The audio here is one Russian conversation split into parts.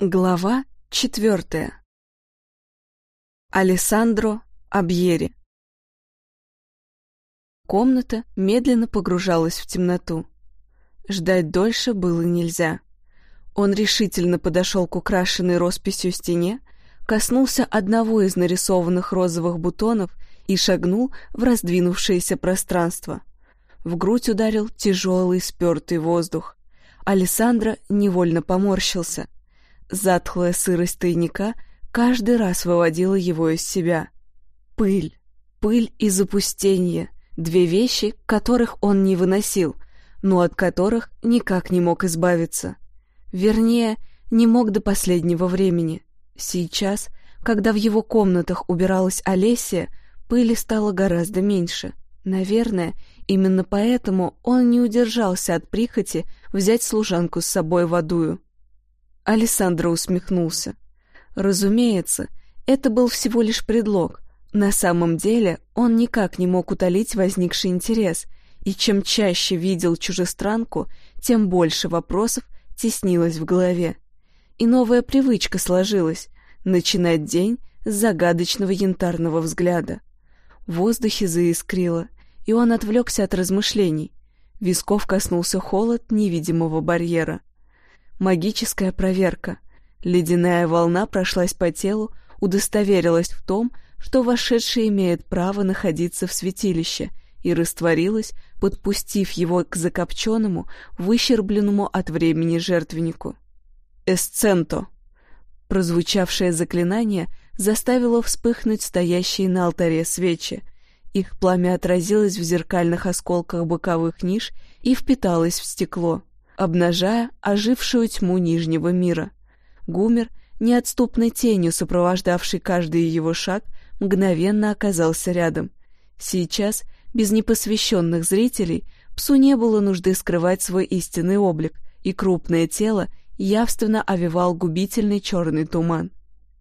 Глава четвертая. Алессандро Абьери. Комната медленно погружалась в темноту. Ждать дольше было нельзя. Он решительно подошел к украшенной росписью стене, коснулся одного из нарисованных розовых бутонов и шагнул в раздвинувшееся пространство. В грудь ударил тяжелый спертый воздух. Алессандро невольно поморщился — Затхлая сырость тайника каждый раз выводила его из себя. Пыль, пыль и запустение — две вещи, которых он не выносил, но от которых никак не мог избавиться. Вернее, не мог до последнего времени. Сейчас, когда в его комнатах убиралась Олесия, пыли стало гораздо меньше. Наверное, именно поэтому он не удержался от прихоти взять служанку с собой в Адую. Александра усмехнулся. Разумеется, это был всего лишь предлог. На самом деле он никак не мог утолить возникший интерес, и чем чаще видел чужестранку, тем больше вопросов теснилось в голове. И новая привычка сложилась — начинать день с загадочного янтарного взгляда. В воздухе заискрило, и он отвлекся от размышлений. Висков коснулся холод невидимого барьера. Магическая проверка. Ледяная волна прошлась по телу, удостоверилась в том, что вошедший имеет право находиться в святилище, и растворилась, подпустив его к закопченному, выщербленному от времени жертвеннику. «Эсценто!» Прозвучавшее заклинание заставило вспыхнуть стоящие на алтаре свечи. Их пламя отразилось в зеркальных осколках боковых ниш и впиталось в стекло обнажая ожившую тьму Нижнего мира. Гумер, неотступной тенью сопровождавший каждый его шаг, мгновенно оказался рядом. Сейчас, без непосвященных зрителей, псу не было нужды скрывать свой истинный облик, и крупное тело явственно овевал губительный черный туман.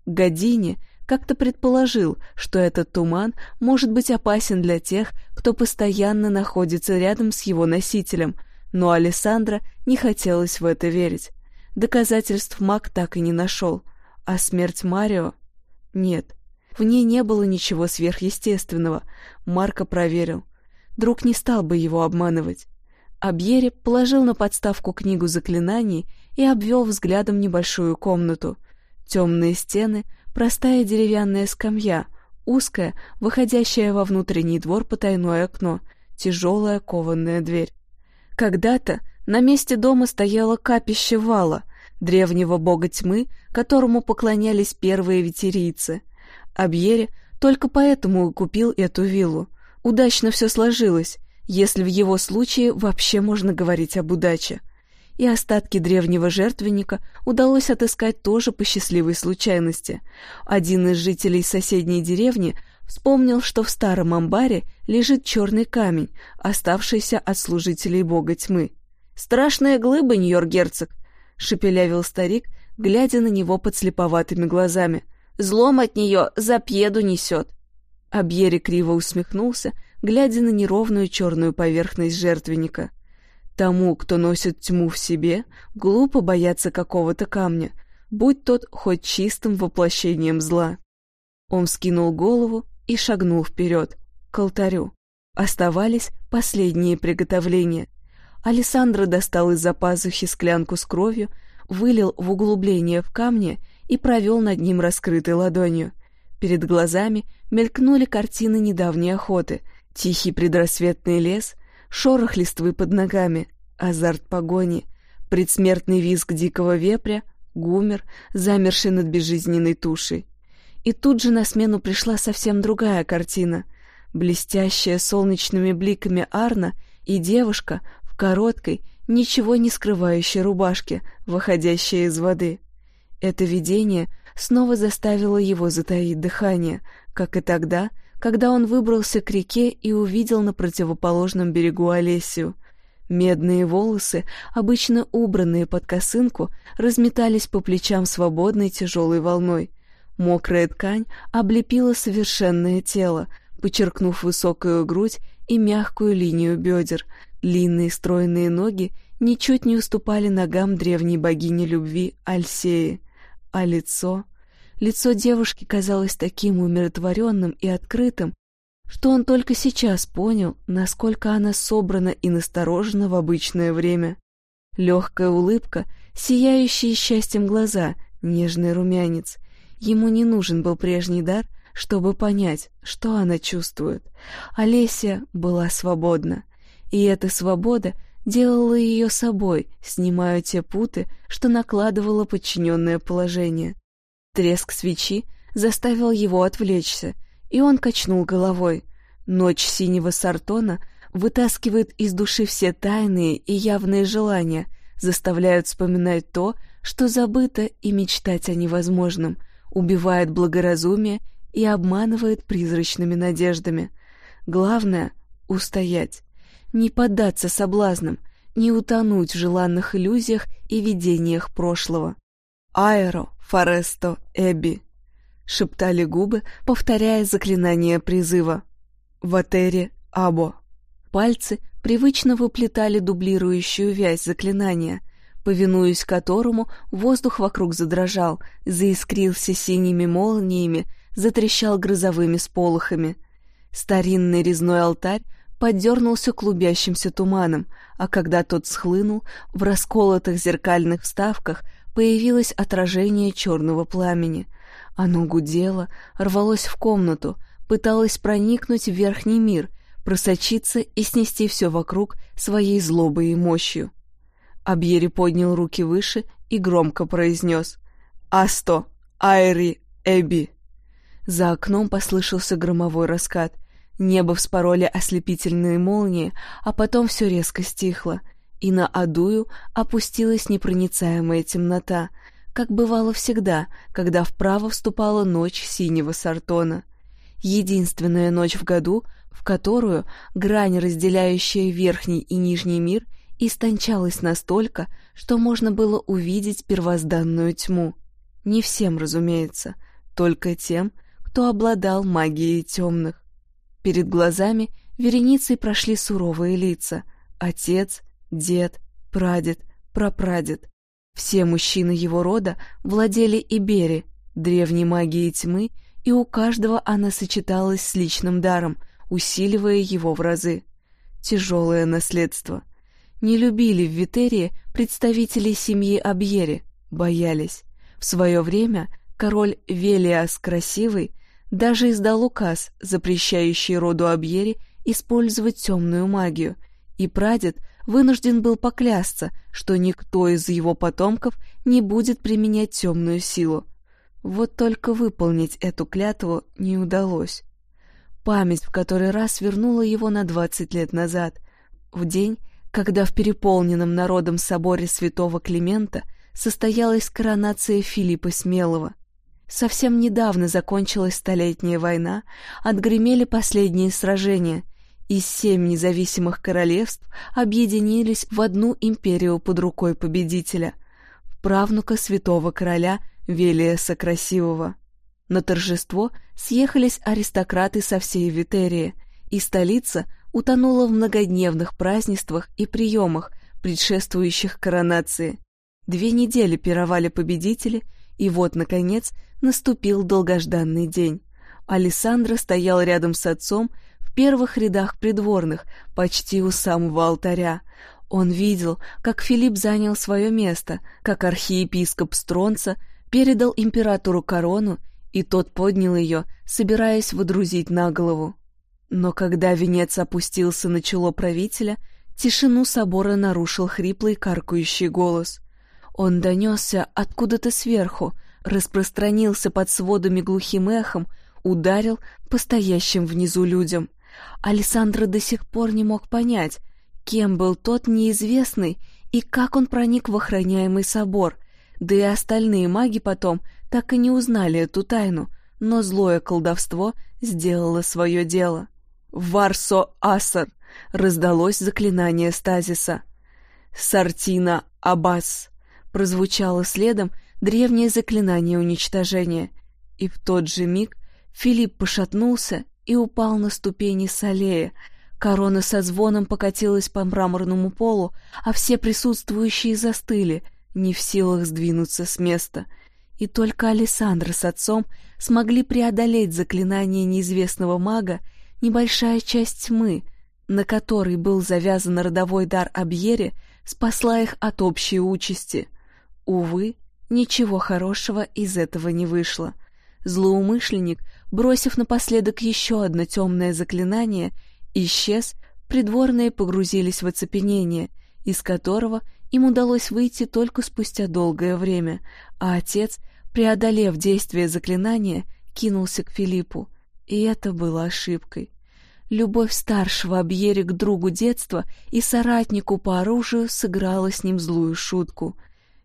Године как-то предположил, что этот туман может быть опасен для тех, кто постоянно находится рядом с его носителем, но Алессандро не хотелось в это верить. Доказательств маг так и не нашел. А смерть Марио? Нет. В ней не было ничего сверхъестественного. Марко проверил. Друг не стал бы его обманывать. Абьери положил на подставку книгу заклинаний и обвел взглядом небольшую комнату. Темные стены, простая деревянная скамья, узкая, выходящая во внутренний двор потайное окно, тяжелая кованная дверь. Когда-то на месте дома стояло капище Вала, древнего бога тьмы, которому поклонялись первые ветерийцы. Абьере только поэтому купил эту виллу. Удачно все сложилось, если в его случае вообще можно говорить об удаче. И остатки древнего жертвенника удалось отыскать тоже по счастливой случайности. Один из жителей соседней деревни Вспомнил, что в старом амбаре лежит черный камень, оставшийся от служителей бога тьмы. «Страшная глыба, Нью-Йорк-герцог!» — шепелявил старик, глядя на него подслеповатыми глазами. «Злом от нее за пьеду несет!» Абьери криво усмехнулся, глядя на неровную черную поверхность жертвенника. Тому, кто носит тьму в себе, глупо бояться какого-то камня, будь тот хоть чистым воплощением зла. Он вскинул голову и шагнул вперед, к алтарю. Оставались последние приготовления. Александра достал из-за пазухи склянку с кровью, вылил в углубление в камне и провел над ним раскрытой ладонью. Перед глазами мелькнули картины недавней охоты, тихий предрассветный лес, шорох листвы под ногами, азарт погони, предсмертный визг дикого вепря, гумер, замерший над безжизненной тушей. И тут же на смену пришла совсем другая картина. Блестящая солнечными бликами Арна и девушка в короткой, ничего не скрывающей рубашке, выходящая из воды. Это видение снова заставило его затаить дыхание, как и тогда, когда он выбрался к реке и увидел на противоположном берегу Олесию. Медные волосы, обычно убранные под косынку, разметались по плечам свободной тяжелой волной. Мокрая ткань облепила совершенное тело, подчеркнув высокую грудь и мягкую линию бедер. Длинные стройные ноги ничуть не уступали ногам древней богини любви Альсеи. А лицо... Лицо девушки казалось таким умиротворенным и открытым, что он только сейчас понял, насколько она собрана и насторожена в обычное время. Легкая улыбка, сияющие счастьем глаза, нежный румянец. Ему не нужен был прежний дар, чтобы понять, что она чувствует. Олеся была свободна, и эта свобода делала ее собой, снимая те путы, что накладывало подчиненное положение. Треск свечи заставил его отвлечься, и он качнул головой. Ночь синего сартона вытаскивает из души все тайные и явные желания, заставляют вспоминать то, что забыто и мечтать о невозможном, убивает благоразумие и обманывает призрачными надеждами. Главное — устоять, не поддаться соблазнам, не утонуть в желанных иллюзиях и видениях прошлого. Аэро, Форесто, Эбби, шептали губы, повторяя заклинание призыва. Ватере, Або. Пальцы привычно выплетали дублирующую вязь заклинания, повинуясь которому воздух вокруг задрожал, заискрился синими молниями, затрещал грозовыми сполохами. Старинный резной алтарь подернулся клубящимся туманом, а когда тот схлынул, в расколотых зеркальных вставках появилось отражение черного пламени. Оно гудело, рвалось в комнату, пыталось проникнуть в верхний мир, просочиться и снести все вокруг своей злобой и мощью. Абьери поднял руки выше и громко произнес «Асто! Айри! Эби!» За окном послышался громовой раскат. Небо вспороли ослепительные молнии, а потом все резко стихло — и на Адую опустилась непроницаемая темнота, как бывало всегда, когда вправо вступала ночь синего сартона. Единственная ночь в году, в которую грань, разделяющая верхний и нижний мир, истончалась настолько, что можно было увидеть первозданную тьму. Не всем, разумеется, только тем, кто обладал магией темных. Перед глазами вереницей прошли суровые лица — отец, Дед, прадед, прапрадед. Все мужчины его рода владели Ибери, древней магией тьмы, и у каждого она сочеталась с личным даром, усиливая его в разы. Тяжелое наследство. Не любили в Витерии представителей семьи Абьери, боялись. В свое время король Велиас Красивый даже издал указ, запрещающий роду Абьери использовать темную магию, и прадед вынужден был поклясться, что никто из его потомков не будет применять темную силу. Вот только выполнить эту клятву не удалось. Память в который раз вернула его на двадцать лет назад, в день, когда в переполненном народом соборе святого Климента состоялась коронация Филиппа Смелого. Совсем недавно закончилась Столетняя война, отгремели последние сражения — и семь независимых королевств объединились в одну империю под рукой победителя, правнука святого короля Велиеса Красивого. На торжество съехались аристократы со всей Витерии, и столица утонула в многодневных празднествах и приемах, предшествующих коронации. Две недели пировали победители, и вот, наконец, наступил долгожданный день. Алессандро стоял рядом с отцом первых рядах придворных, почти у самого алтаря. Он видел, как Филипп занял свое место, как архиепископ Стронца передал императору корону, и тот поднял ее, собираясь водрузить на голову. Но когда венец опустился на чело правителя, тишину собора нарушил хриплый каркающий голос. Он донесся откуда-то сверху, распространился под сводами глухим эхом, ударил по стоящим внизу людям. Александр до сих пор не мог понять, кем был тот неизвестный и как он проник в охраняемый собор, да и остальные маги потом так и не узнали эту тайну, но злое колдовство сделало свое дело. «Варсо Асар!» — раздалось заклинание стазиса. «Сартина Абас!» — прозвучало следом древнее заклинание уничтожения. И в тот же миг Филипп пошатнулся и упал на ступени солея. Корона со звоном покатилась по мраморному полу, а все присутствующие застыли, не в силах сдвинуться с места. и только Александр с отцом смогли преодолеть заклинание неизвестного мага, небольшая часть тьмы, на которой был завязан родовой дар Абьере, спасла их от общей участи. Увы, ничего хорошего из этого не вышло. Злоумышленник, бросив напоследок еще одно темное заклинание, исчез, придворные погрузились в оцепенение, из которого им удалось выйти только спустя долгое время, а отец, преодолев действие заклинания, кинулся к Филиппу. И это было ошибкой. Любовь старшего Абьери к другу детства и соратнику по оружию сыграла с ним злую шутку.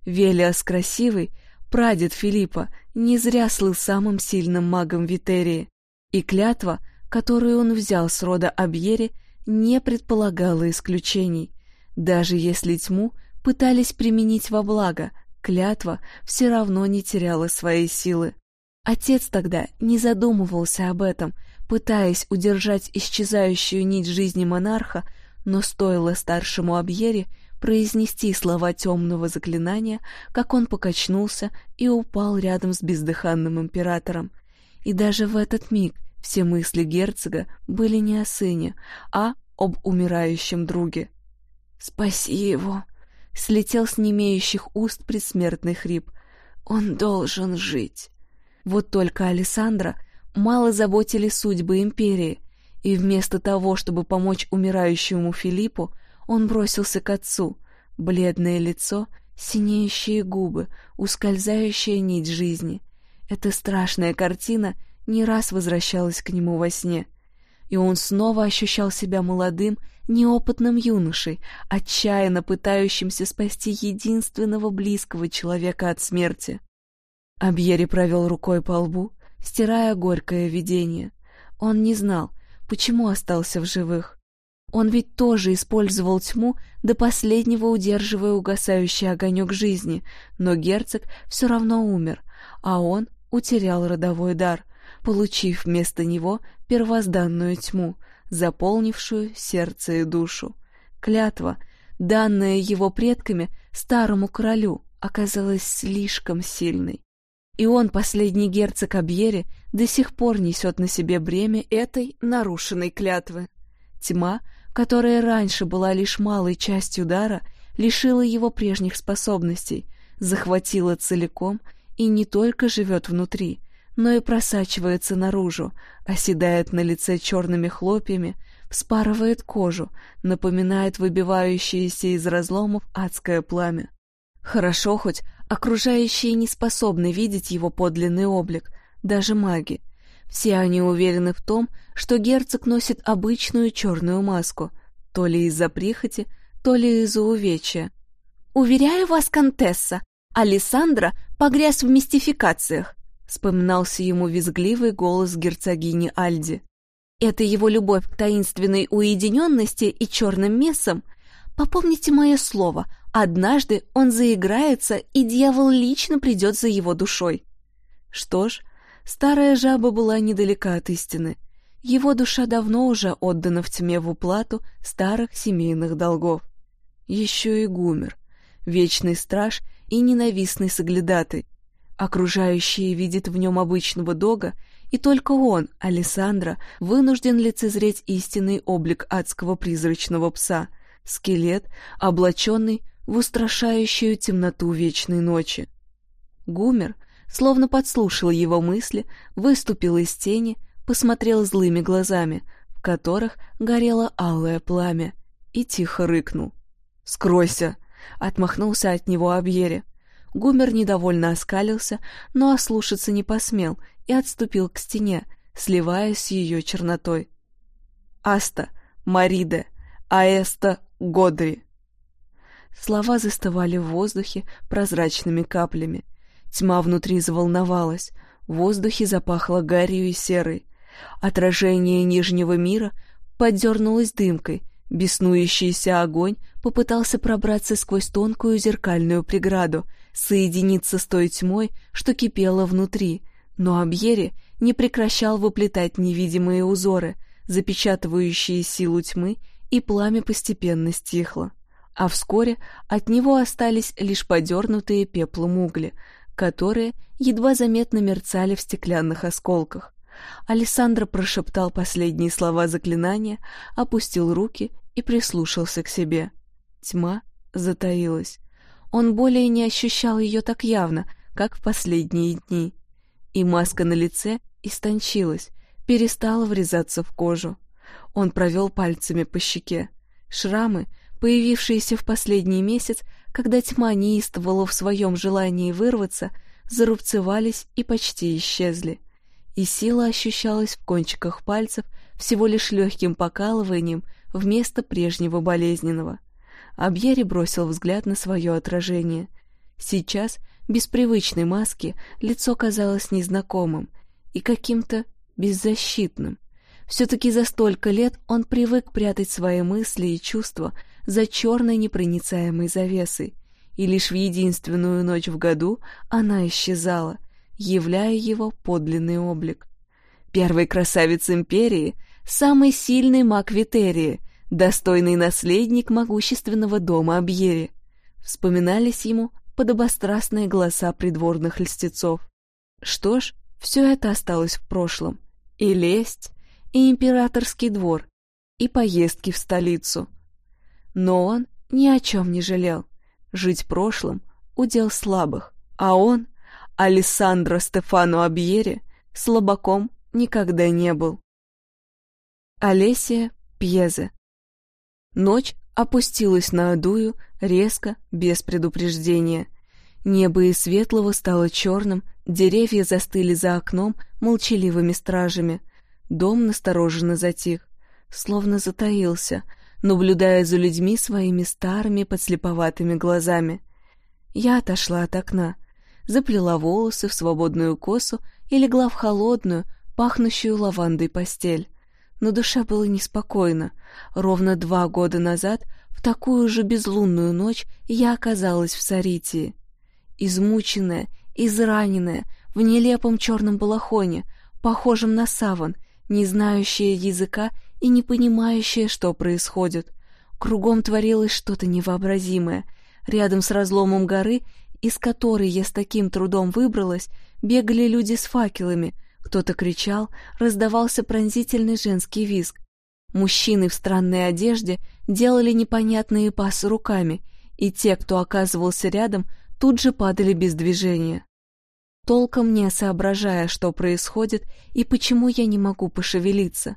Велиас Красивый, прадед Филиппа, не зря слыл самым сильным магом Витерии, и клятва, которую он взял с рода Абьери, не предполагала исключений. Даже если тьму пытались применить во благо, клятва все равно не теряла своей силы. Отец тогда не задумывался об этом, пытаясь удержать исчезающую нить жизни монарха, но стоило старшему Абьере произнести слова темного заклинания, как он покачнулся и упал рядом с бездыханным императором. И даже в этот миг все мысли герцога были не о сыне, а об умирающем друге. «Спаси его!» — слетел с немеющих уст предсмертный хрип. «Он должен жить!» Вот только Александра мало заботили судьбы империи, и вместо того, чтобы помочь умирающему Филиппу, он бросился к отцу. Бледное лицо, синеющие губы, ускользающая нить жизни. Эта страшная картина не раз возвращалась к нему во сне. И он снова ощущал себя молодым, неопытным юношей, отчаянно пытающимся спасти единственного близкого человека от смерти. Абьери провел рукой по лбу, стирая горькое видение. Он не знал, почему остался в живых. Он ведь тоже использовал тьму, до последнего удерживая угасающий огонек жизни, но герцог все равно умер, а он утерял родовой дар, получив вместо него первозданную тьму, заполнившую сердце и душу. Клятва, данная его предками старому королю, оказалась слишком сильной. И он, последний герцог Абьери, до сих пор несет на себе бремя этой нарушенной клятвы. Тьма, которая раньше была лишь малой частью дара, лишила его прежних способностей, захватила целиком и не только живет внутри, но и просачивается наружу, оседает на лице черными хлопьями, вспарывает кожу, напоминает выбивающееся из разломов адское пламя. Хорошо хоть окружающие не способны видеть его подлинный облик, даже маги. Все они уверены в том, что герцог носит обычную черную маску, то ли из-за прихоти, то ли из-за увечья. «Уверяю вас, Контесса, Алессандро погряз в мистификациях», вспоминался ему визгливый голос герцогини Альди. «Это его любовь к таинственной уединенности и черным мессам. Попомните мое слово, Однажды он заиграется, и дьявол лично придет за его душой. Что ж, старая жаба была недалека от истины. Его душа давно уже отдана в тьме в уплату старых семейных долгов. Еще и гумер, вечный страж и ненавистный соглядатый. Окружающие видят в нем обычного дога, и только он, Алессандро, вынужден лицезреть истинный облик адского призрачного пса — скелет, облаченный в устрашающую темноту вечной ночи. Гумер, словно подслушал его мысли, выступил из тени, посмотрел злыми глазами, в которых горело алое пламя, и тихо рыкнул. «Скройся!» — отмахнулся от него Абьере. Гумер недовольно оскалился, но ослушаться не посмел и отступил к стене, сливаясь с ее чернотой. «Аста, Мариде, Аэста, Годри!» Слова застывали в воздухе прозрачными каплями. Тьма внутри заволновалась, в воздухе запахло гарью и серой. Отражение Нижнего мира подернулось дымкой, беснующийся огонь попытался пробраться сквозь тонкую зеркальную преграду, соединиться с той тьмой, что кипела внутри, но Абьери не прекращал выплетать невидимые узоры, запечатывающие силу тьмы, и пламя постепенно стихло а вскоре от него остались лишь подернутые пеплом угли, которые едва заметно мерцали в стеклянных осколках. Александр прошептал последние слова заклинания, опустил руки и прислушался к себе. Тьма затаилась. Он более не ощущал ее так явно, как в последние дни. И маска на лице истончилась, перестала врезаться в кожу. Он провел пальцами по щеке. Шрамы, появившиеся в последний месяц, когда тьма неистовала в своем желании вырваться, зарубцевались и почти исчезли. И сила ощущалась в кончиках пальцев всего лишь легким покалыванием вместо прежнего болезненного. Абьери бросил взгляд на свое отражение. Сейчас, без привычной маски, лицо казалось незнакомым и каким-то беззащитным. Все-таки за столько лет он привык прятать свои мысли и чувства за черной непроницаемой завесой, и лишь в единственную ночь в году она исчезала, являя его подлинный облик. Первый красавец империи, самый сильный маг Витерии, достойный наследник могущественного дома Абьери. Вспоминались ему подобострастные голоса придворных льстецов. Что ж, все это осталось в прошлом. И лесть, и императорский двор, и поездки в столицу. Но он ни о чем не жалел. Жить прошлым — удел слабых, а он, Алессандро Стефано Абьери, слабаком никогда не был. Олесия Пьезе Ночь опустилась на Адую резко, без предупреждения. Небо из светлого стало черным, деревья застыли за окном молчаливыми стражами — Дом настороженно затих, словно затаился, наблюдая за людьми своими старыми подслеповатыми глазами. Я отошла от окна, заплела волосы в свободную косу и легла в холодную, пахнущую лавандой постель. Но душа была неспокойна. Ровно два года назад, в такую же безлунную ночь, я оказалась в Саритии. Измученная, израненная, в нелепом черном балахоне, похожем на саван, не знающая языка и не понимающая, что происходит. Кругом творилось что-то невообразимое. Рядом с разломом горы, из которой я с таким трудом выбралась, бегали люди с факелами. Кто-то кричал, раздавался пронзительный женский визг. Мужчины в странной одежде делали непонятные пасы руками, и те, кто оказывался рядом, тут же падали без движения толком не соображая, что происходит и почему я не могу пошевелиться.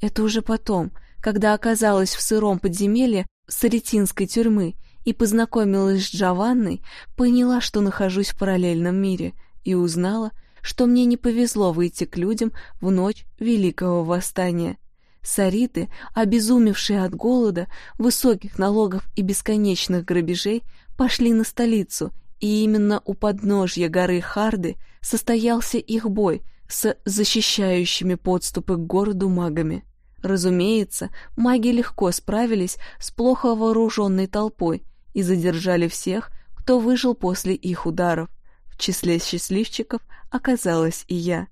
Это уже потом, когда оказалась в сыром подземелье Саретинской тюрьмы и познакомилась с Джованной, поняла, что нахожусь в параллельном мире, и узнала, что мне не повезло выйти к людям в ночь Великого Восстания. Сариты, обезумевшие от голода, высоких налогов и бесконечных грабежей, пошли на столицу и именно у подножья горы Харды состоялся их бой с защищающими подступы к городу магами. Разумеется, маги легко справились с плохо вооруженной толпой и задержали всех, кто выжил после их ударов. В числе счастливчиков оказалась и я.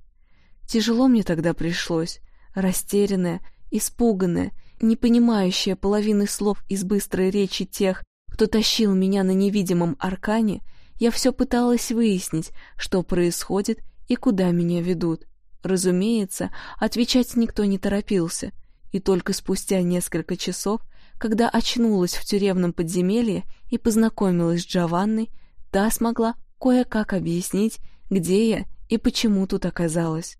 Тяжело мне тогда пришлось, растерянная, испуганная, не понимающая половины слов из быстрой речи тех, кто тащил меня на невидимом аркане, я все пыталась выяснить, что происходит и куда меня ведут. Разумеется, отвечать никто не торопился, и только спустя несколько часов, когда очнулась в тюремном подземелье и познакомилась с Джованной, та смогла кое-как объяснить, где я и почему тут оказалась.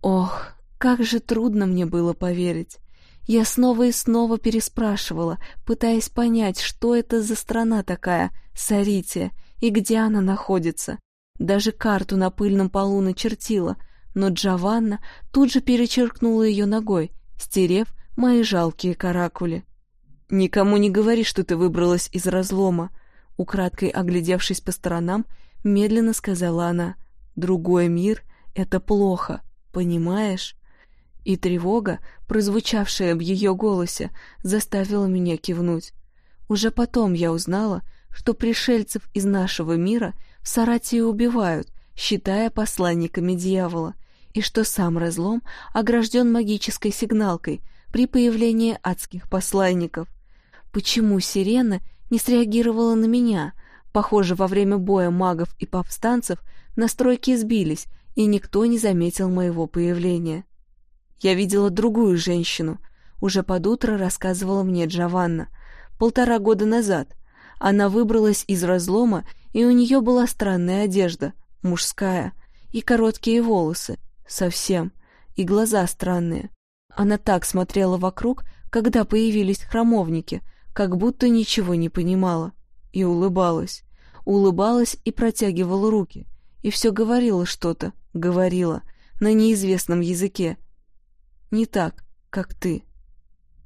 Ох, как же трудно мне было поверить. Я снова и снова переспрашивала, пытаясь понять, что это за страна такая, Сарития, и где она находится. Даже карту на пыльном полу начертила, но Джованна тут же перечеркнула ее ногой, стерев мои жалкие каракули. «Никому не говори, что ты выбралась из разлома», украдкой оглядевшись по сторонам, медленно сказала она. «Другой мир — это плохо, понимаешь?» И тревога, прозвучавшая в ее голосе, заставила меня кивнуть. Уже потом я узнала, что пришельцев из нашего мира в Саратии убивают, считая посланниками дьявола, и что сам разлом огражден магической сигналкой при появлении адских посланников. Почему сирена не среагировала на меня, Похоже, во время боя магов и повстанцев настройки сбились, и никто не заметил моего появления. Я видела другую женщину. Уже под утро рассказывала мне Джованна. Полтора года назад. Она выбралась из разлома, и у нее была странная одежда, мужская, и короткие волосы, совсем, и глаза странные. Она так смотрела вокруг, когда появились храмовники, как будто ничего не понимала, и улыбалась улыбалась и протягивала руки, и все говорила что-то, говорила, на неизвестном языке. Не так, как ты.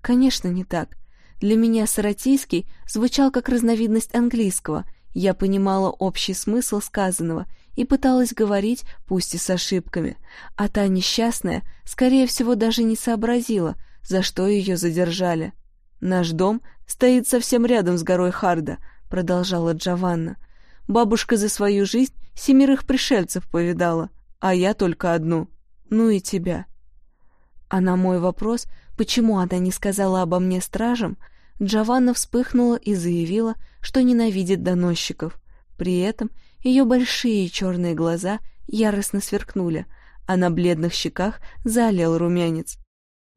Конечно, не так. Для меня саратийский звучал как разновидность английского, я понимала общий смысл сказанного и пыталась говорить, пусть и с ошибками, а та несчастная, скорее всего, даже не сообразила, за что ее задержали. «Наш дом стоит совсем рядом с горой Харда», — продолжала Джованна. Бабушка за свою жизнь семерых пришельцев повидала, а я только одну. Ну и тебя. А на мой вопрос, почему она не сказала обо мне стражам, Джованна вспыхнула и заявила, что ненавидит доносчиков. При этом ее большие черные глаза яростно сверкнули, а на бледных щеках залил румянец.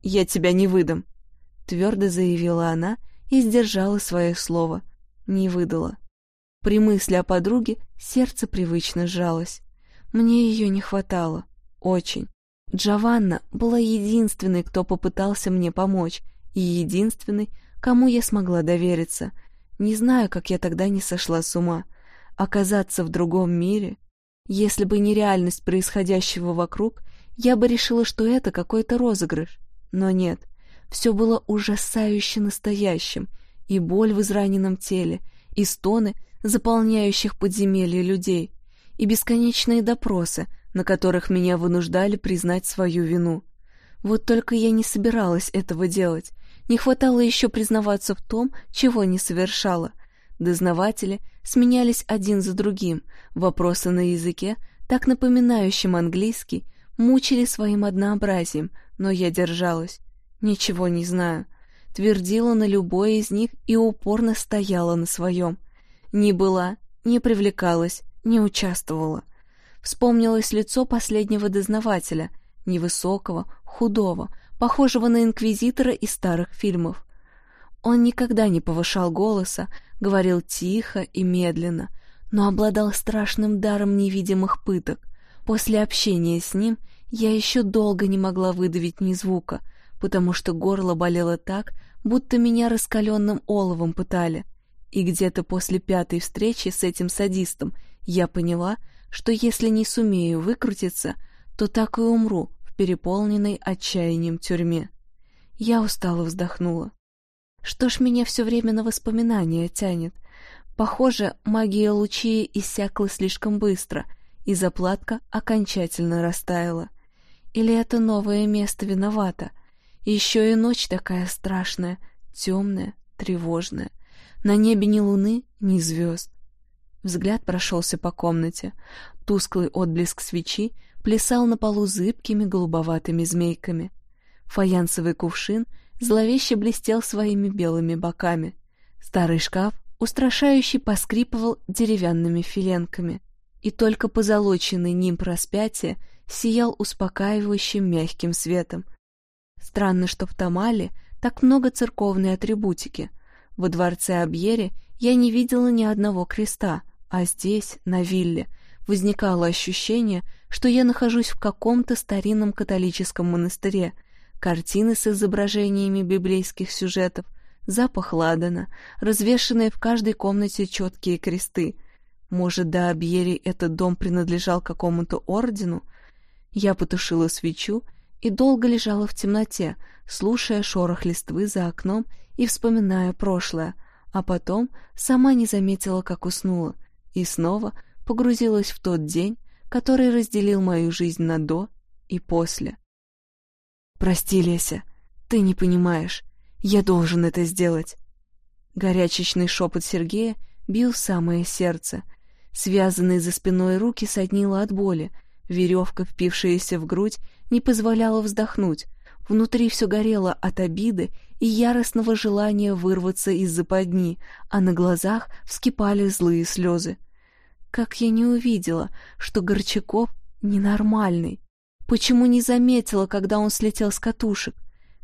«Я тебя не выдам», — твердо заявила она и сдержала свое слово. Не выдала. При мысли о подруге сердце привычно сжалось. Мне ее не хватало. Очень. Джованна была единственной, кто попытался мне помочь, и единственной, кому я смогла довериться. Не знаю, как я тогда не сошла с ума. Оказаться в другом мире? Если бы не реальность происходящего вокруг, я бы решила, что это какой-то розыгрыш. Но нет, все было ужасающе настоящим, и боль в израненном теле, и стоны, заполняющих подземелье людей, и бесконечные допросы, на которых меня вынуждали признать свою вину. Вот только я не собиралась этого делать. Не хватало еще признаваться в том, чего не совершала. Дознаватели сменялись один за другим. Вопросы на языке, так напоминающем английский, мучили своим однообразием, но я держалась. Ничего не знаю. Твердила на любое из них и упорно стояла на своем. Не была, не привлекалась, не участвовала. Вспомнилось лицо последнего дознавателя, невысокого, худого, похожего на инквизитора из старых фильмов. Он никогда не повышал голоса, говорил тихо и медленно, но обладал страшным даром невидимых пыток. После общения с ним я еще долго не могла выдавить ни звука, потому что горло болело так, будто меня раскаленным оловом пытали. И где-то после пятой встречи с этим садистом я поняла, что если не сумею выкрутиться, то так и умру в переполненной отчаянием тюрьме. Я устало вздохнула. Что ж меня все время на воспоминания тянет? Похоже, магия Лучии иссякла слишком быстро, и заплатка окончательно растаяла. Или это новое место виновато? Еще и ночь такая страшная, темная, тревожная. На небе ни луны, ни звезд. Взгляд прошелся по комнате. Тусклый отблеск свечи плясал на полу зыбкими голубоватыми змейками. Фаянсовый кувшин зловеще блестел своими белыми боками. Старый шкаф устрашающе поскрипывал деревянными филенками, и только позолоченный нимб распятия сиял успокаивающим мягким светом. Странно, что в Тамале так много церковной атрибутики — во дворце Абьере я не видела ни одного креста, а здесь, на вилле, возникало ощущение, что я нахожусь в каком-то старинном католическом монастыре. Картины с изображениями библейских сюжетов, запах ладана, развешанные в каждой комнате четкие кресты. Может, до Абьери этот дом принадлежал какому-то ордену? Я потушила свечу и долго лежала в темноте, слушая шорох листвы за окном и вспоминая прошлое, а потом сама не заметила, как уснула, и снова погрузилась в тот день, который разделил мою жизнь на «до» и «после». «Прости, Леся, ты не понимаешь, я должен это сделать». Горячечный шепот Сергея бил самое сердце. Связанные за спиной руки соднило от боли, Веревка, впившаяся в грудь, не позволяла вздохнуть. Внутри все горело от обиды и яростного желания вырваться из западни, а на глазах вскипали злые слезы. Как я не увидела, что Горчаков ненормальный. Почему не заметила, когда он слетел с катушек?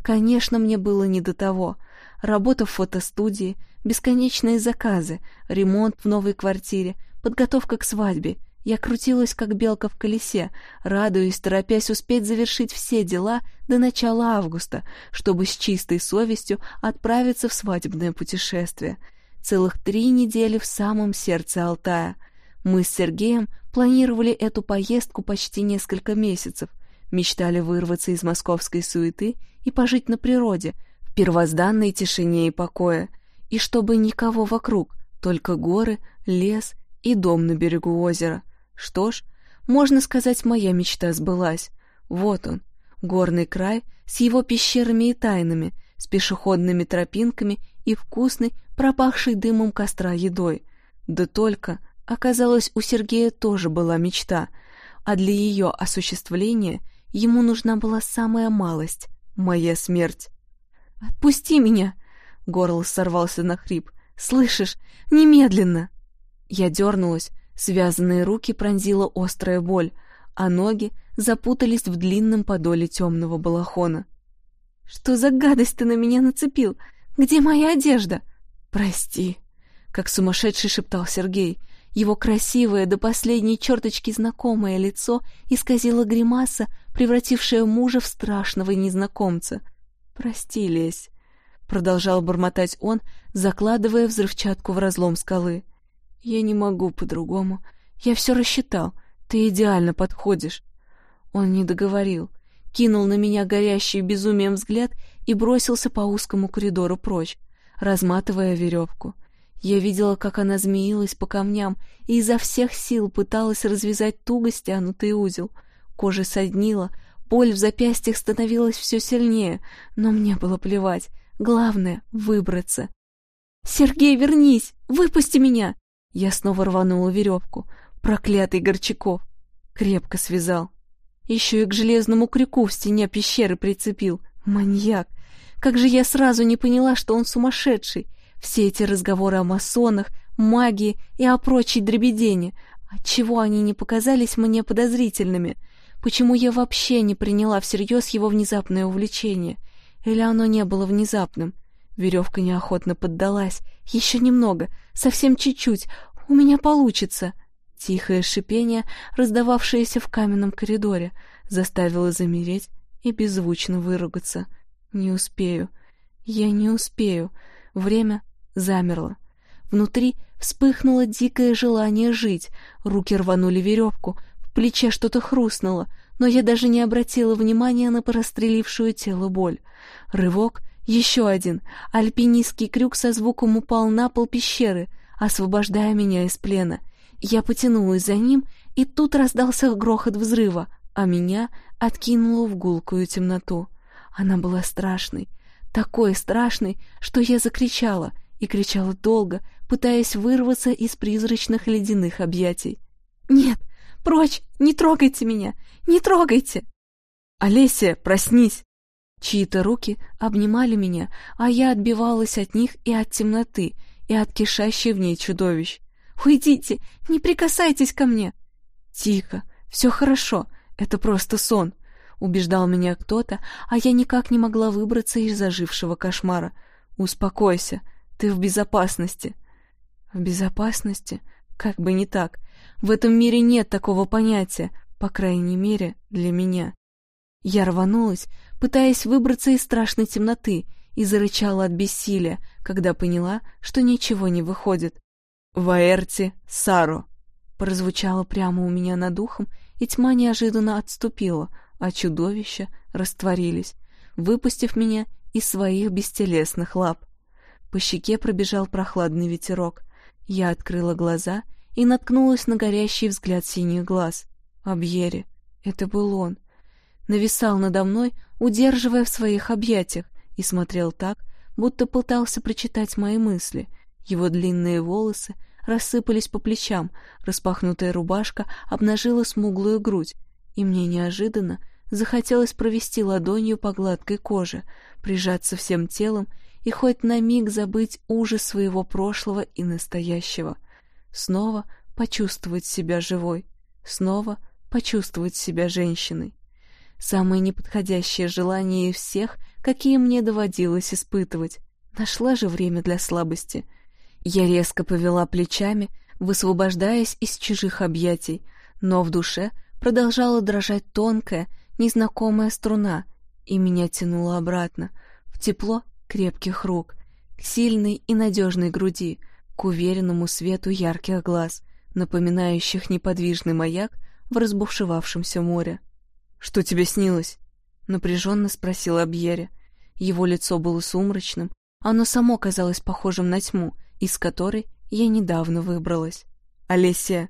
Конечно, мне было не до того. Работа в фотостудии, бесконечные заказы, ремонт в новой квартире, подготовка к свадьбе. Я крутилась, как белка в колесе, радуясь, торопясь успеть завершить все дела до начала августа, чтобы с чистой совестью отправиться в свадебное путешествие. Целых три недели в самом сердце Алтая — мы с Сергеем планировали эту поездку почти несколько месяцев, мечтали вырваться из московской суеты и пожить на природе, в первозданной тишине и покое, и чтобы никого вокруг, только горы, лес и дом на берегу озера. Что ж, можно сказать, моя мечта сбылась. Вот он, горный край с его пещерами и тайнами, с пешеходными тропинками и вкусной, пропахшей дымом костра едой. Да только Оказалось, у Сергея тоже была мечта, а для ее осуществления ему нужна была самая малость — моя смерть. «Отпусти меня!» — горло сорвался на хрип. «Слышишь? Немедленно!» Я дернулась, связанные руки пронзила острая боль, а ноги запутались в длинном подоле темного балахона. «Что за гадость ты на меня нацепил? Где моя одежда?» «Прости», — как сумасшедший шептал Сергей, его красивое до последней черточки знакомое лицо исказило гримаса, превратившая мужа в страшного незнакомца. «Прости, Лесь», — продолжал бормотать он, закладывая взрывчатку в разлом скалы. «Я не могу по-другому. Я все рассчитал. Ты идеально подходишь». Он не договорил, кинул на меня горящий безумием взгляд и бросился по узкому коридору прочь, разматывая веревку. Я видела, как она змеилась по камням и изо всех сил пыталась развязать туго стянутый узел. Кожа соднила, боль в запястьях становилась все сильнее, но мне было плевать. Главное — выбраться. «Сергей, вернись! Выпусти меня!» Я снова рванула веревку. Проклятый Горчаков! Крепко связал. Еще и к железному крюку в стене пещеры прицепил. Маньяк! Как же я сразу не поняла, что он сумасшедший! Все эти разговоры о масонах, магии и о прочей дребедени. Отчего они не показались мне подозрительными? Почему я вообще не приняла всерьез его внезапное увлечение? Или оно не было внезапным? Веревка неохотно поддалась. Еще немного, совсем чуть-чуть. У меня получится. Тихое шипение, раздававшееся в каменном коридоре, заставило замереть и беззвучно выругаться. Не успею. Я не успею. Время замерло. Внутри вспыхнуло дикое желание жить, руки рванули веревку, в плече что-то хрустнуло, но я даже не обратила внимания на прострелившую тело боль. Рывок, еще один, альпинистский крюк со звуком упал на пол пещеры, освобождая меня из плена. Я потянулась за ним, и тут раздался грохот взрыва, а меня откинуло в гулкую темноту. Она была страшной, такой страшной, что я закричала — и кричала долго, пытаясь вырваться из призрачных ледяных объятий. «Нет! Прочь! Не трогайте меня! Не трогайте!» «Олеся, проснись!» Чьи-то руки обнимали меня, а я отбивалась от них и от темноты, и от кишащей в ней чудовищ. «Уйдите! Не прикасайтесь ко мне!» «Тихо! Все хорошо! Это просто сон!» Убеждал меня кто-то, а я никак не могла выбраться из зажившего кошмара. «Успокойся! Ты в безопасности. В безопасности? Как бы не так. В этом мире нет такого понятия, по крайней мере, для меня. Я рванулась, пытаясь выбраться из страшной темноты, и зарычала от бессилия, когда поняла, что ничего не выходит. «Ваэрти Саро!» прозвучало прямо у меня над ухом, и тьма неожиданно отступила, а чудовища растворились, выпустив меня из своих бестелесных лап. По щеке пробежал прохладный ветерок. Я открыла глаза и наткнулась на горящий взгляд синих глаз. Абьери. Это был он. Нависал надо мной, удерживая в своих объятиях, и смотрел так, будто пытался прочитать мои мысли. Его длинные волосы рассыпались по плечам, распахнутая рубашка обнажила смуглую грудь, и мне неожиданно Захотелось провести ладонью по гладкой коже, прижаться всем телом и хоть на миг забыть ужас своего прошлого и настоящего. Снова почувствовать себя живой, снова почувствовать себя женщиной. Самое неподходящее желание из всех, какие мне доводилось испытывать. Нашла же время для слабости. Я резко повела плечами, высвобождаясь из чужих объятий, но в душе продолжала дрожать тонкая, незнакомая струна, и меня тянуло обратно, в тепло крепких рук, к сильной и надежной груди, к уверенному свету ярких глаз, напоминающих неподвижный маяк в разбушевавшемся море. «Что тебе снилось?» — напряженно спросил Абьере. Его лицо было сумрачным, оно само казалось похожим на тьму, из которой я недавно выбралась. «Олеся!»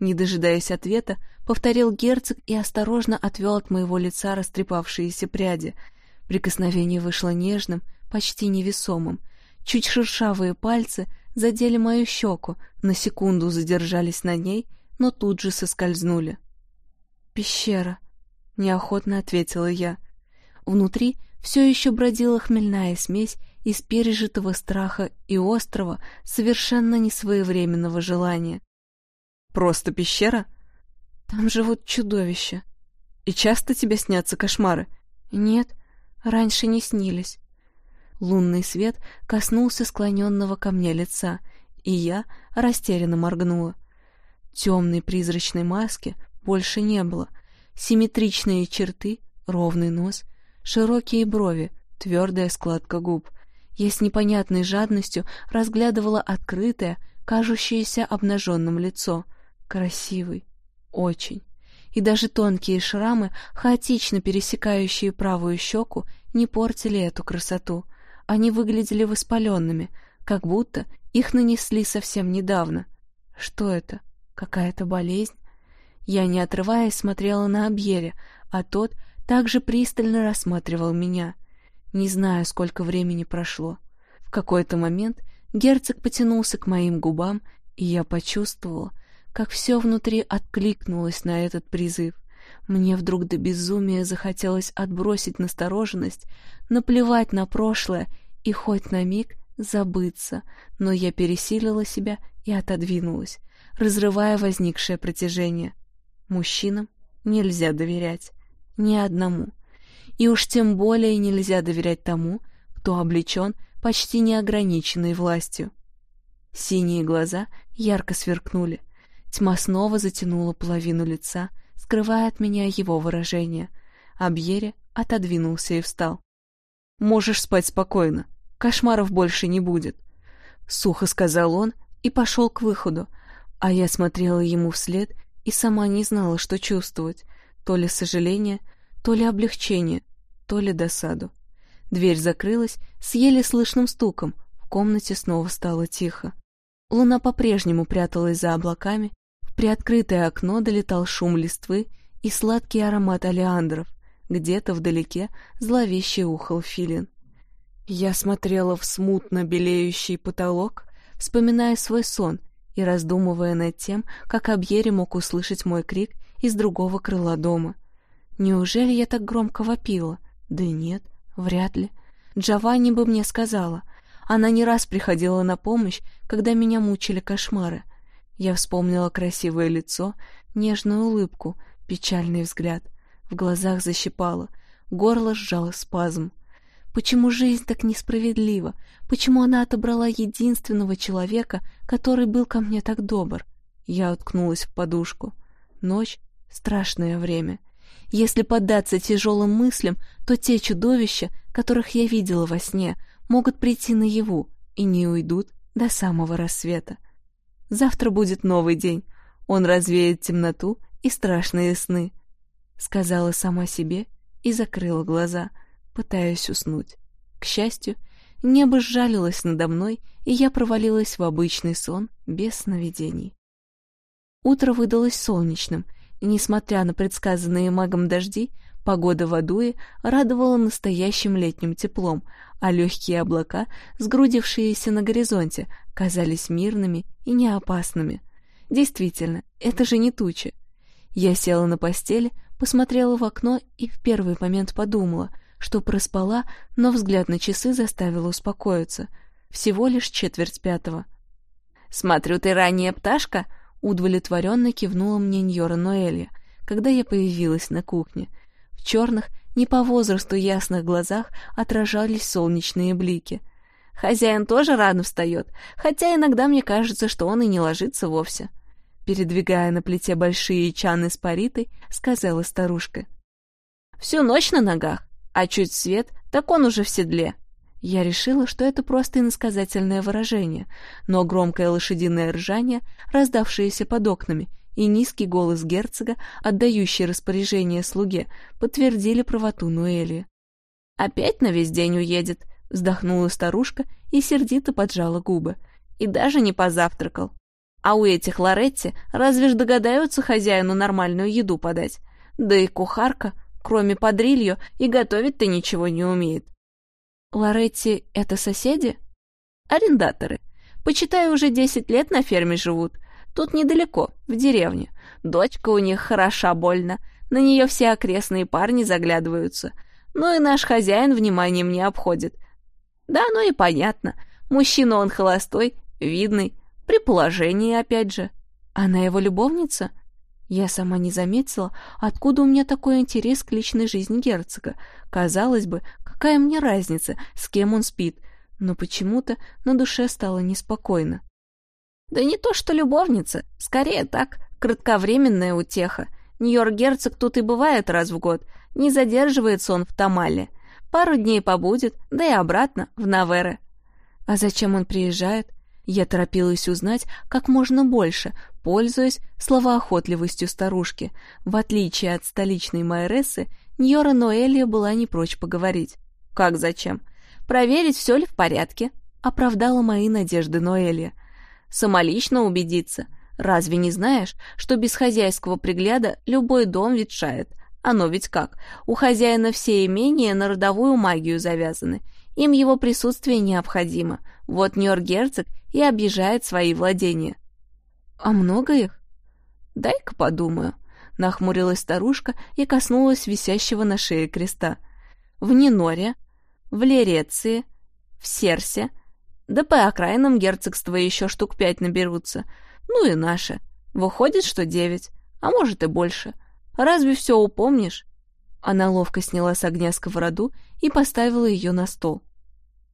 Не дожидаясь ответа, повторил герцог и осторожно отвел от моего лица растрепавшиеся пряди. Прикосновение вышло нежным, почти невесомым. Чуть шершавые пальцы задели мою щеку, на секунду задержались на ней, но тут же соскользнули. «Пещера», — неохотно ответила я. Внутри все еще бродила хмельная смесь из пережитого страха и острого, совершенно несвоевременного желания. «Просто пещера?» «Там живут чудовища». «И часто тебе снятся кошмары?» «Нет, раньше не снились». Лунный свет коснулся склоненного ко мне лица, и я растерянно моргнула. Темной призрачной маски больше не было. Симметричные черты, ровный нос, широкие брови, твердая складка губ. Я с непонятной жадностью разглядывала открытое, кажущееся обнаженным лицо. Красивый. Очень. И даже тонкие шрамы, хаотично пересекающие правую щеку, не портили эту красоту — они выглядели воспаленными, как будто их нанесли совсем недавно. Что это? Какая-то болезнь? Я, не отрываясь, смотрела на Абьере, а тот также пристально рассматривал меня. Не знаю, сколько времени прошло. В какой-то момент герцог потянулся к моим губам, и я почувствовала, как все внутри откликнулось на этот призыв. Мне вдруг до безумия захотелось отбросить настороженность, наплевать на прошлое и хоть на миг забыться, но я пересилила себя и отодвинулась, разрывая возникшее протяжение. Мужчинам нельзя доверять, ни одному. И уж тем более нельзя доверять тому, кто облечен почти неограниченной властью. Синие глаза ярко сверкнули. Тьма снова затянула половину лица, скрывая от меня его выражение. Абьере отодвинулся и встал. «Можешь спать спокойно. Кошмаров больше не будет», — сухо сказал он и пошел к выходу, а я смотрела ему вслед и сама не знала, что чувствовать, то ли сожаление, то ли облегчение, то ли досаду. Дверь закрылась с еле слышным стуком, в комнате снова стало тихо. Луна по-прежнему пряталась за облаками, приоткрытое окно долетал шум листвы и сладкий аромат олеандров, где-то вдалеке зловеще ухал филин. Я смотрела в смутно белеющий потолок, вспоминая свой сон и раздумывая над тем, как Абьери мог услышать мой крик из другого крыла дома. Неужели я так громко вопила? Да нет, вряд ли. Джованни бы мне сказала. Она не раз приходила на помощь, когда меня мучили кошмары. Я вспомнила красивое лицо, нежную улыбку, печальный взгляд — в глазах защипало, горло сжало спазм. Почему жизнь так несправедлива? Почему она отобрала единственного человека, который был ко мне так добр? Я уткнулась в подушку. Ночь — страшное время. Если поддаться тяжелым мыслям, то те чудовища, которых я видела во сне, могут прийти наяву и не уйдут до самого рассвета. Завтра будет новый день. Он развеет темноту и страшные сны сказала сама себе и закрыла глаза, пытаясь уснуть. К счастью, небо сжалилось надо мной, и я провалилась в обычный сон без сновидений. Утро выдалось солнечным, и, несмотря на предсказанные магом дожди, погода в Адуе радовала настоящим летним теплом, а легкие облака, сгрудившиеся на горизонте, казались мирными и неопасными. Действительно, это же не тучи. Я села на постели, посмотрела в окно и в первый момент подумала, что проспала, но взгляд на часы заставил успокоиться. Всего лишь четверть пятого. «Смотрю, ты ранняя пташка?» — удовлетворенно кивнула мне Ньора Ноэлья, когда я появилась на кухне. В черных, не по возрасту ясных глазах отражались солнечные блики. Хозяин тоже рано встает, хотя иногда мне кажется, что он и не ложится вовсе. Передвигая на плите большие чаны с паритой, сказала старушка. «Всю ночь на ногах, а чуть свет, так он уже в седле». Я решила, что это просто иносказательное выражение, но громкое лошадиное ржание, раздавшееся под окнами, и низкий голос герцога, отдающий распоряжение слуге, подтвердили правоту Нуэли. «Опять на весь день уедет», — вздохнула старушка и сердито поджала губы. «И даже не позавтракал. А у этих Лоретти разве ж догадаются хозяину нормальную еду подать? Да и кухарка, кроме подрилью, и готовить-то ничего не умеет». «Лоретти — это соседи?» «Арендаторы. Почитай, уже десять лет на ферме живут. Тут недалеко, в деревне. Дочка у них хороша больно, на нее все окрестные парни заглядываются. Ну и наш хозяин вниманием не обходит. Да, ну и понятно. Мужчина он холостой, видный, при положении опять же. Она его любовница? Я сама не заметила, откуда у меня такой интерес к личной жизни герцога. Казалось бы, какая мне разница, с кем он спит, но почему-то на душе стало неспокойно. Да не то что любовница, скорее так, кратковременная утеха. Нью-Йорк-герцог тут и бывает раз в год, не задерживается он в Тамале. Пару дней побудет, да и обратно, в Навере. А зачем он приезжает? Я торопилась узнать как можно больше, пользуясь словоохотливостью старушки. В отличие от столичной майорессы, Ньора Ноэлия была не прочь поговорить. «Как зачем?» «Проверить, все ли в порядке», — оправдала мои надежды Ноэлия самолично убедиться. Разве не знаешь, что без хозяйского пригляда любой дом ветшает? Оно ведь как? У хозяина все имения на родовую магию завязаны. Им его присутствие необходимо. Вот Нью-Йорк-герцог и объезжает свои владения. А много их? Дай-ка подумаю. Нахмурилась старушка и коснулась висящего на шее креста. В Ниноре, в Лереции, в Серсе, да по окраинам герцогства еще штук пять наберутся. Ну и наши. Выходит, что девять, а может и больше. Разве все упомнишь?» Она ловко сняла с огня сковороду и поставила ее на стол.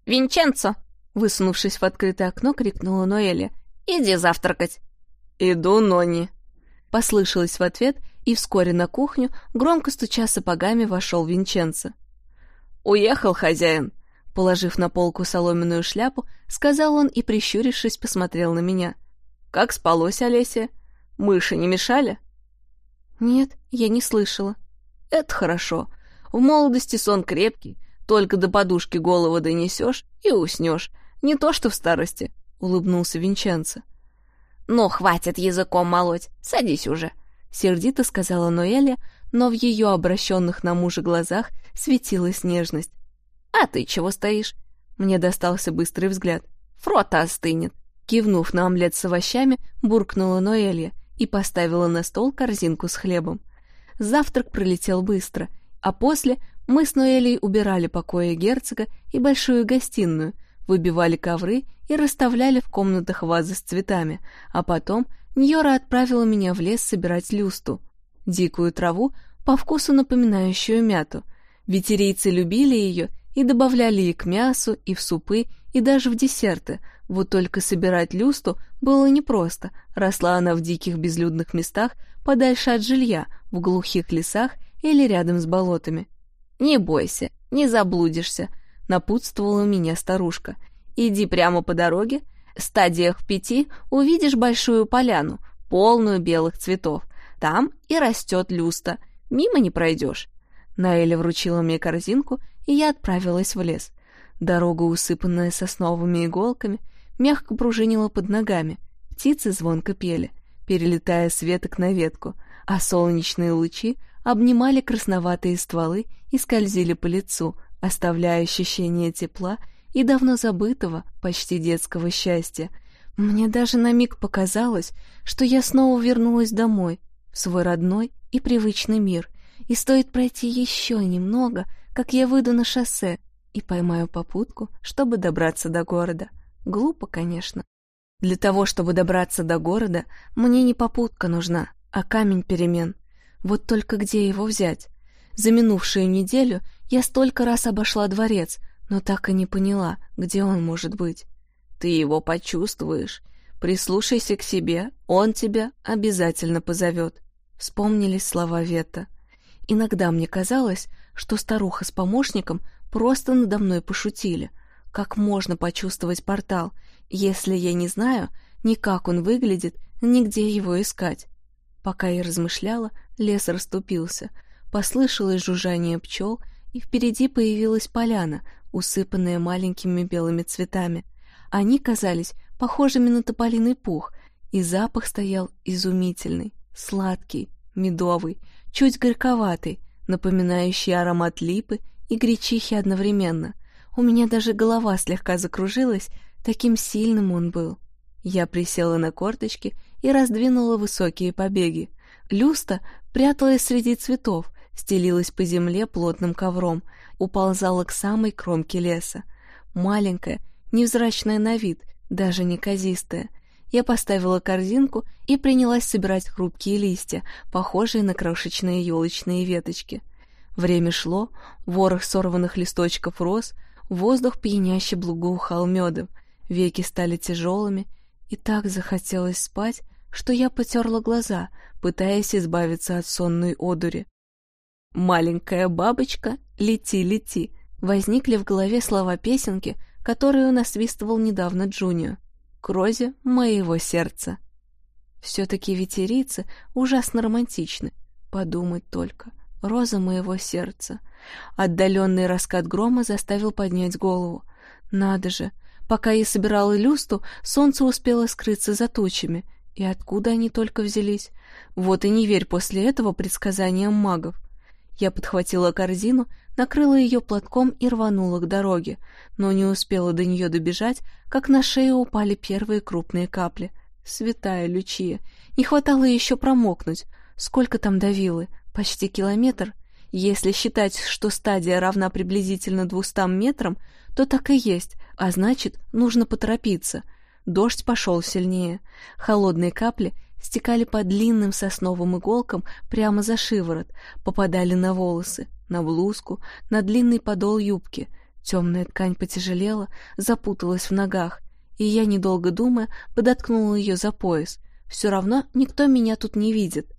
«Винченцо!» Высунувшись в открытое окно, крикнула Ноэля. «Иди завтракать!» «Иду, Нони!» Послышалось в ответ, и вскоре на кухню, громко стуча сапогами, вошел Винченцо. «Уехал хозяин!» Положив на полку соломенную шляпу, сказал он и, прищурившись, посмотрел на меня. «Как спалось, Олеся? Мыши не мешали?» «Нет, я не слышала». «Это хорошо. В молодости сон крепкий, только до подушки голову донесешь и уснешь. Не то что в старости», — улыбнулся Винченцо. «Ну, хватит языком молоть, садись уже», — сердито сказала Ноэля, но в ее обращенных на мужа глазах светилась нежность. «А ты чего стоишь?» Мне достался быстрый взгляд. «Фрота остынет». Кивнув на омлет с овощами, буркнула Ноэлья и поставила на стол корзинку с хлебом. Завтрак пролетел быстро, а после мы с Ноэлей убирали покои герцога и большую гостиную, выбивали ковры и расставляли в комнатах вазы с цветами, а потом Ньора отправила меня в лес собирать люсту, дикую траву, по вкусу напоминающую мяту. Ветерийцы любили ее и добавляли и к мясу, и в супы, и даже в десерты. Вот только собирать люсту было непросто. Росла она в диких безлюдных местах, подальше от жилья, в глухих лесах или рядом с болотами. «Не бойся, не заблудишься», — напутствовала меня старушка. «Иди прямо по дороге, в стадиях пяти увидишь большую поляну, полную белых цветов. Там и растет люста, мимо не пройдешь». Наэля вручила мне корзинку, и я отправилась в лес. Дорога, усыпанная сосновыми иголками, мягко пружинила под ногами. Птицы звонко пели, перелетая с веток на ветку, а солнечные лучи обнимали красноватые стволы и скользили по лицу, оставляя ощущение тепла и давно забытого, почти детского счастья. Мне даже на миг показалось, что я снова вернулась домой, в свой родной и привычный мир, и стоит пройти еще немного, как я выйду на шоссе и поймаю попутку, чтобы добраться до города. Глупо, конечно. Для того, чтобы добраться до города, мне не попутка нужна, а камень перемен. Вот только где его взять? За минувшую неделю я столько раз обошла дворец, но так и не поняла, где он может быть. Ты его почувствуешь. Прислушайся к себе, он тебя обязательно позовет. Вспомнились слова Вета. Иногда мне казалось, что старуха с помощником просто надо мной пошутили. Как можно почувствовать портал, если я не знаю ни как он выглядит, ни где его искать? Пока я размышляла, лес расступился. Послышалось жужжание пчел, и впереди появилась поляна, усыпанная маленькими белыми цветами. Они казались похожими на тополиный пух, и запах стоял изумительный, сладкий, медовый, чуть горьковатый, напоминающий аромат липы и гречихи одновременно. У меня даже голова слегка закружилась, таким сильным он был. Я присела на корточки и раздвинула высокие побеги. Люста пряталась среди цветов, стелилась по земле плотным ковром, уползала к самой кромке леса. Маленькая, невзрачная на вид, даже неказистая. Я поставила корзинку и принялась собирать хрупкие листья, похожие на крошечные елочные веточки. Время шло, ворох сорванных листочков рос, воздух пьяняще благоухал медом, веки стали тяжелыми, и так захотелось спать, что я потерла глаза, пытаясь избавиться от сонной одури. «Маленькая бабочка, лети, лети!» Возникли в голове слова песенки, которую насвистывал недавно Джунио. «К розе моего сердца». Все-таки ветерицы ужасно романтичны. Подумать только. Роза моего сердца. Отдаленный раскат грома заставил поднять голову. Надо же, пока я собирала люсту, солнце успело скрыться за тучами. И откуда они только взялись? Вот и не верь после этого предсказаниям магов. Я подхватила корзину, накрыла ее платком и рванула к дороге, но не успела до нее добежать, как на шею упали первые крупные капли. Святая Лючия! Не хватало еще промокнуть. Сколько там давилы? Почти километр? Если считать, что стадия равна приблизительно двухстам метрам, то так и есть, а значит, нужно поторопиться. Дождь пошел сильнее. Холодные капли стекали по длинным сосновым иголкам прямо за шиворот, попадали на волосы, на блузку, на длинный подол юбки. Темная ткань потяжелела, запуталась в ногах, и я, недолго думая, подоткнула ее за пояс. Все равно никто меня тут не видит.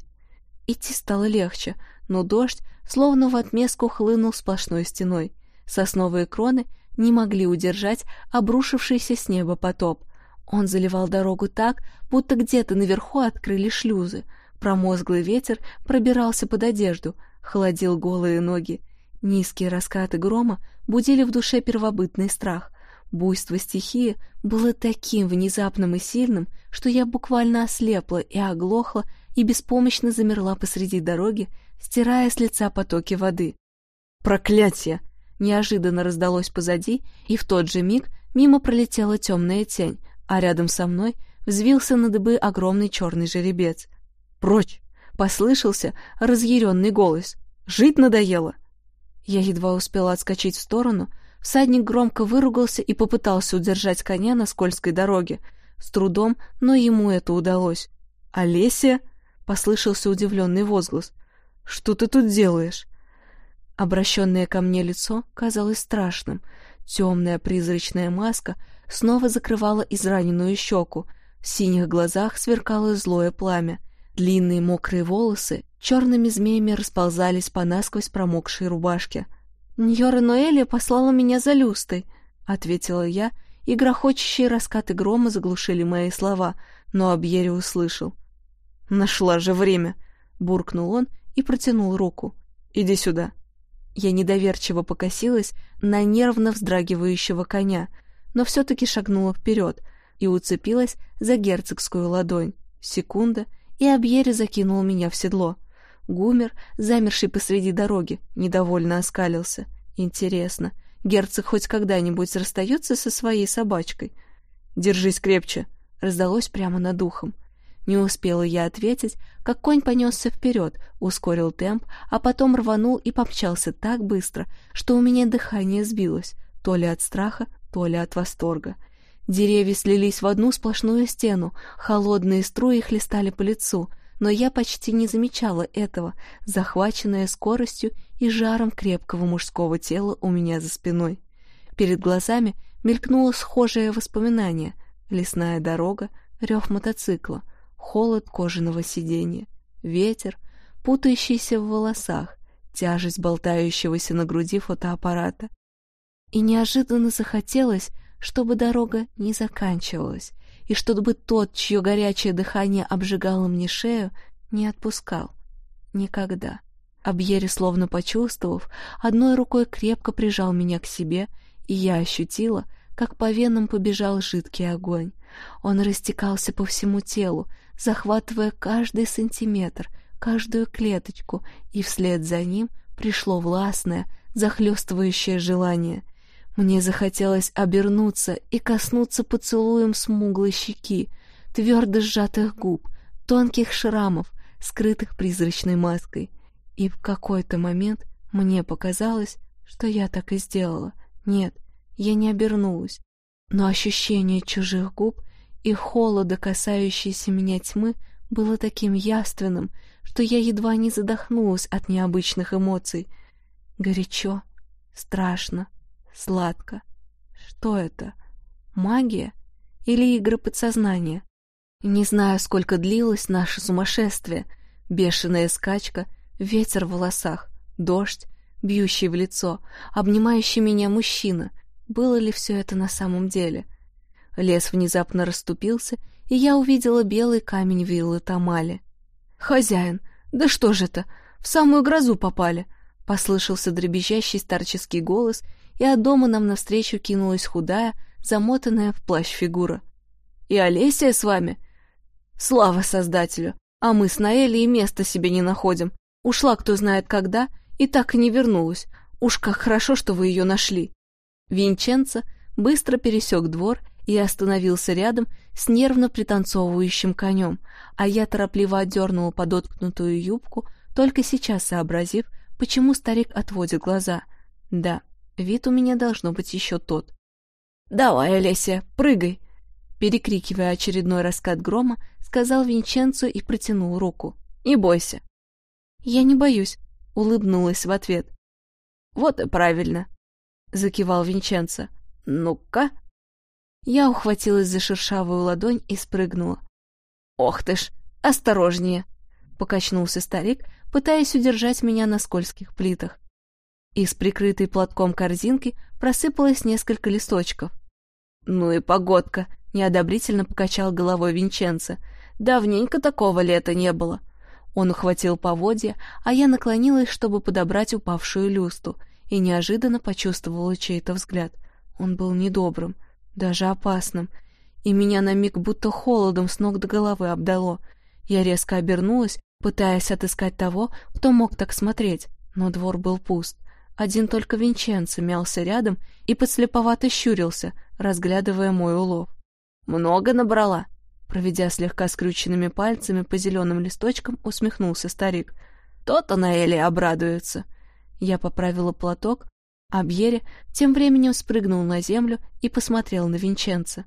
Идти стало легче, но дождь словно в отместку хлынул сплошной стеной. Сосновые кроны не могли удержать обрушившийся с неба потоп. Он заливал дорогу так, будто где-то наверху открыли шлюзы. Промозглый ветер пробирался под одежду, холодил голые ноги. Низкие раскаты грома будили в душе первобытный страх. Буйство стихии было таким внезапным и сильным, что я буквально ослепла и оглохла и беспомощно замерла посреди дороги, стирая с лица потоки воды. «Проклятие!» Неожиданно раздалось позади, и в тот же миг мимо пролетела темная тень, а рядом со мной взвился на дыбы огромный черный жеребец. «Прочь!» — послышался разъяренный голос. «Жить надоело!» Я едва успела отскочить в сторону, всадник громко выругался и попытался удержать коня на скользкой дороге. С трудом, но ему это удалось. «Олеся?» — послышался удивленный возглас. «Что ты тут делаешь?» Обращенное ко мне лицо казалось страшным. Темная призрачная маска снова закрывала израненную щеку. В синих глазах сверкало злое пламя. Длинные мокрые волосы черными змеями расползались по насквозь промокшей рубашке. «Ньора Ноэля послала меня за люстой», — ответила я, и грохочущие раскаты грома заглушили мои слова, но Абьери услышал. «Нашла же время!» — буркнул он и протянул руку. «Иди сюда». Я недоверчиво покосилась на нервно вздрагивающего коня, но все-таки шагнула вперед и уцепилась за герцогскую ладонь. Секунда, и Абьери закинул меня в седло. Гумер, замерший посреди дороги, недовольно оскалился. Интересно, герцог хоть когда-нибудь расстается со своей собачкой? «Держись крепче!» — раздалось прямо над ухом. Не успела я ответить, как конь понесся вперед, ускорил темп, а потом рванул и помчался так быстро, что у меня дыхание сбилось, то ли от страха, то ли от восторга. Деревья слились в одну сплошную стену, холодные струи хлестали по лицу, но я почти не замечала этого, захваченная скоростью и жаром крепкого мужского тела у меня за спиной. Перед глазами мелькнуло схожее воспоминание — лесная дорога, рев мотоцикла — холод кожаного сиденья, ветер, путающийся в волосах, тяжесть болтающегося на груди фотоаппарата. И неожиданно захотелось, чтобы дорога не заканчивалась, и чтобы тот, чье горячее дыхание обжигало мне шею, не отпускал. Никогда. Абьери, словно почувствовав, одной рукой крепко прижал меня к себе, и я ощутила, как по венам побежал жидкий огонь. Он растекался по всему телу, захватывая каждый сантиметр, каждую клеточку, и вслед за ним пришло властное, захлестывающее желание. Мне захотелось обернуться и коснуться поцелуем смуглой щеки, твердо сжатых губ, тонких шрамов, скрытых призрачной маской. И в какой-то момент мне показалось, что я так и сделала. Нет, я не обернулась. Но ощущение чужих губ и холода, касающейся меня тьмы, было таким явственным, что я едва не задохнулась от необычных эмоций. Горячо, страшно, сладко. Что это? Магия или игры подсознания? Не знаю, сколько длилось наше сумасшествие. Бешеная скачка, ветер в волосах, дождь, бьющий в лицо, обнимающий меня мужчина. Было ли все это на самом деле? — Лес внезапно расступился, и я увидела белый камень виллы Тамали. «Хозяин, да что же это? В самую грозу попали!» Послышался дребезжащий старческий голос, и от дома нам навстречу кинулась худая, замотанная в плащ фигура. «И Олесия с вами?» «Слава Создателю! А мы с Наэлей места себе не находим. Ушла кто знает когда, и так и не вернулась. Уж как хорошо, что вы ее нашли!» Винченцо быстро пересек двор и остановился рядом с нервно пританцовывающим конем, а я торопливо отдернула подоткнутую юбку, только сейчас сообразив, почему старик отводит глаза. Да, вид у меня должно быть еще тот. «Давай, Олеся, прыгай!» Перекрикивая очередной раскат грома, сказал Винченцо и протянул руку. «Не бойся». «Я не боюсь», — улыбнулась в ответ. «Вот и правильно», — закивал Винченцо. «Ну-ка, я ухватилась за шершавую ладонь и спрыгнула. «Ох ты ж, осторожнее!» — покачнулся старик, пытаясь удержать меня на скользких плитах. Из прикрытой платком корзинки просыпалось несколько листочков. «Ну и погодка!» — неодобрительно покачал головой Винченцо. «Давненько такого лета не было». Он ухватил поводья, а я наклонилась, чтобы подобрать упавшую люсту, и неожиданно почувствовала чей-то взгляд. Он был недобрым — даже опасным, и меня на миг будто холодом с ног до головы обдало. Я резко обернулась, пытаясь отыскать того, кто мог так смотреть, но двор был пуст. Один только Винченцо мялся рядом и подслеповато щурился, разглядывая мой улов. «Много набрала?» Проведя слегка скрюченными пальцами по зеленым листочкам, усмехнулся старик. «То-то Наэли обрадуется». Я поправила платок, а Бьере тем временем спрыгнул на землю и посмотрел на Винченца.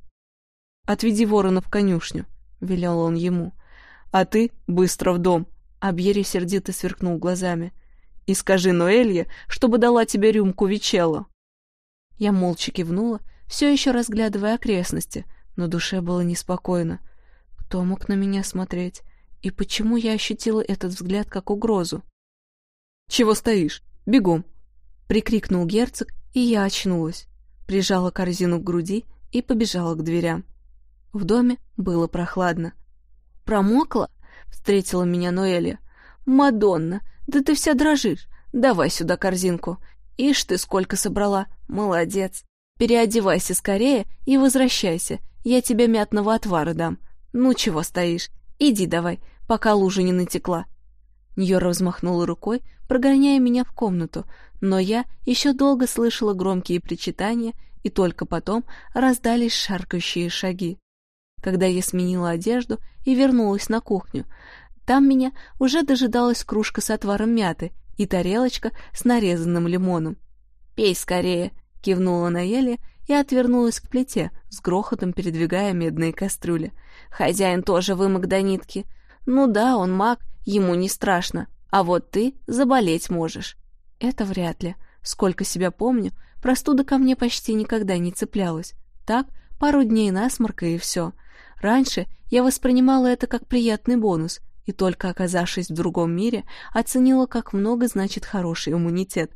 «Отведи ворона в конюшню», — велел он ему. «А ты быстро в дом», — а Бьере сердито сверкнул глазами. «И скажи Ноэлье, чтобы дала тебе рюмку Вичелло». Я молча кивнула, все еще разглядывая окрестности, но душе было неспокойно. Кто мог на меня смотреть? И почему я ощутила этот взгляд как угрозу? «Чего стоишь? Бегом!» Прикрикнул герцог, и я очнулась, прижала корзину к груди и побежала к дверям. В доме было прохладно. «Промокла?» — встретила меня Ноэля. «Мадонна, да ты вся дрожишь. Давай сюда корзинку. Ишь ты, сколько собрала. Молодец. Переодевайся скорее и возвращайся. Я тебе мятного отвара дам. Ну чего стоишь? Иди давай, пока лужа не натекла». Ньора взмахнула рукой, прогоняя меня в комнату, но я еще долго слышала громкие причитания, и только потом раздались шаркающие шаги. когда я сменила одежду и вернулась на кухню. Там меня уже дожидалась кружка с отваром мяты и тарелочка с нарезанным лимоном. «Пей скорее!» — кивнула Наэля и отвернулась к плите, с грохотом передвигая медные кастрюли. «Хозяин тоже вымок до нитки. Ну да, он маг, ему не страшно, а вот ты заболеть можешь». «Это вряд ли. Сколько себя помню, простуда ко мне почти никогда не цеплялась. Так, пару дней насморка и все. Раньше я воспринимала это как приятный бонус, и только оказавшись в другом мире, оценила, как много значит хороший иммунитет.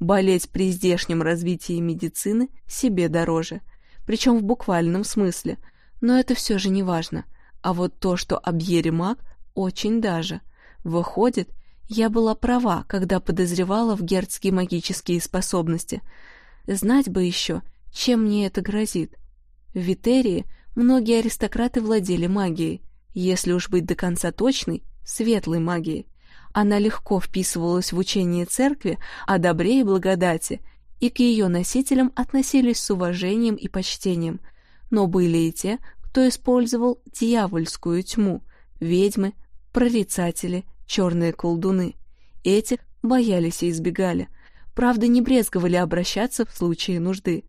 Болеть при здешнем развитии медицины себе дороже, причем в буквальном смысле, но это все же не важно. А вот то, что Абьери маг, очень даже. Выходит, я была права, когда подозревала в герцкие магические способности. Знать бы еще, чем мне это грозит. В Витерии многие аристократы владели магией, если уж быть до конца точной, светлой магией. Она легко вписывалась в учение церкви о добре и благодати, и к ее носителям относились с уважением и почтением. Но были и те, кто использовал дьявольскую тьму, ведьмы, прорицатели, черные колдуны. Этих боялись и избегали. Правда, не брезговали обращаться в случае нужды.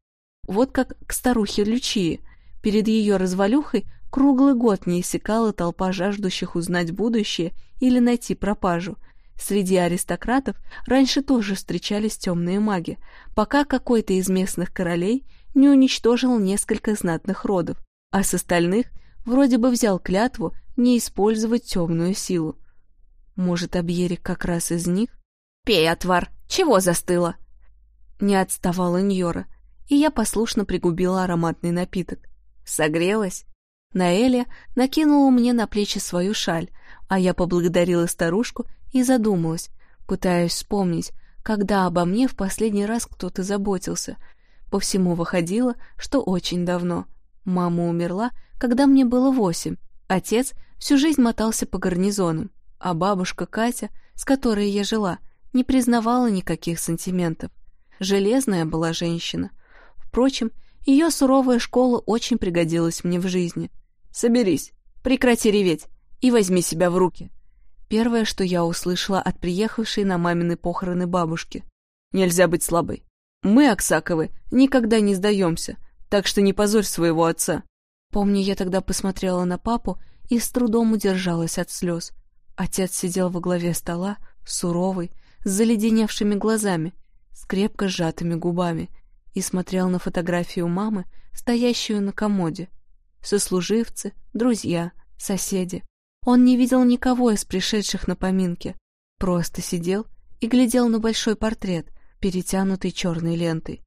Вот как к старухе Лючии. Перед ее развалюхой круглый год не иссякала толпа жаждущих узнать будущее или найти пропажу. Среди аристократов раньше тоже встречались темные маги, пока какой-то из местных королей не уничтожил несколько знатных родов, а с остальных вроде бы взял клятву не использовать темную силу. Может, Абьерик как раз из них? «Пей, отвар! Чего застыла?» Не отставала Ньора, и я послушно пригубила ароматный напиток. Согрелась. Наэля накинула мне на плечи свою шаль, а я поблагодарила старушку и задумалась, пытаясь вспомнить, когда обо мне в последний раз кто-то заботился. По всему выходило, что очень давно. Мама умерла, когда мне было восемь. Отец всю жизнь мотался по гарнизонам а бабушка Катя, с которой я жила, не признавала никаких сантиментов. Железная была женщина. Впрочем, ее суровая школа очень пригодилась мне в жизни. «Соберись, прекрати реветь и возьми себя в руки». Первое, что я услышала от приехавшей на мамины похороны бабушки. «Нельзя быть слабой. Мы, Аксаковы, никогда не сдаемся, так что не позорь своего отца». Помню, я тогда посмотрела на папу и с трудом удержалась от слез. Отец сидел во главе стола, суровый, с заледеневшими глазами, с крепко сжатыми губами, и смотрел на фотографию мамы, стоящую на комоде. Сослуживцы, друзья, соседи. Он не видел никого из пришедших на поминки, просто сидел и глядел на большой портрет, перетянутый черной лентой.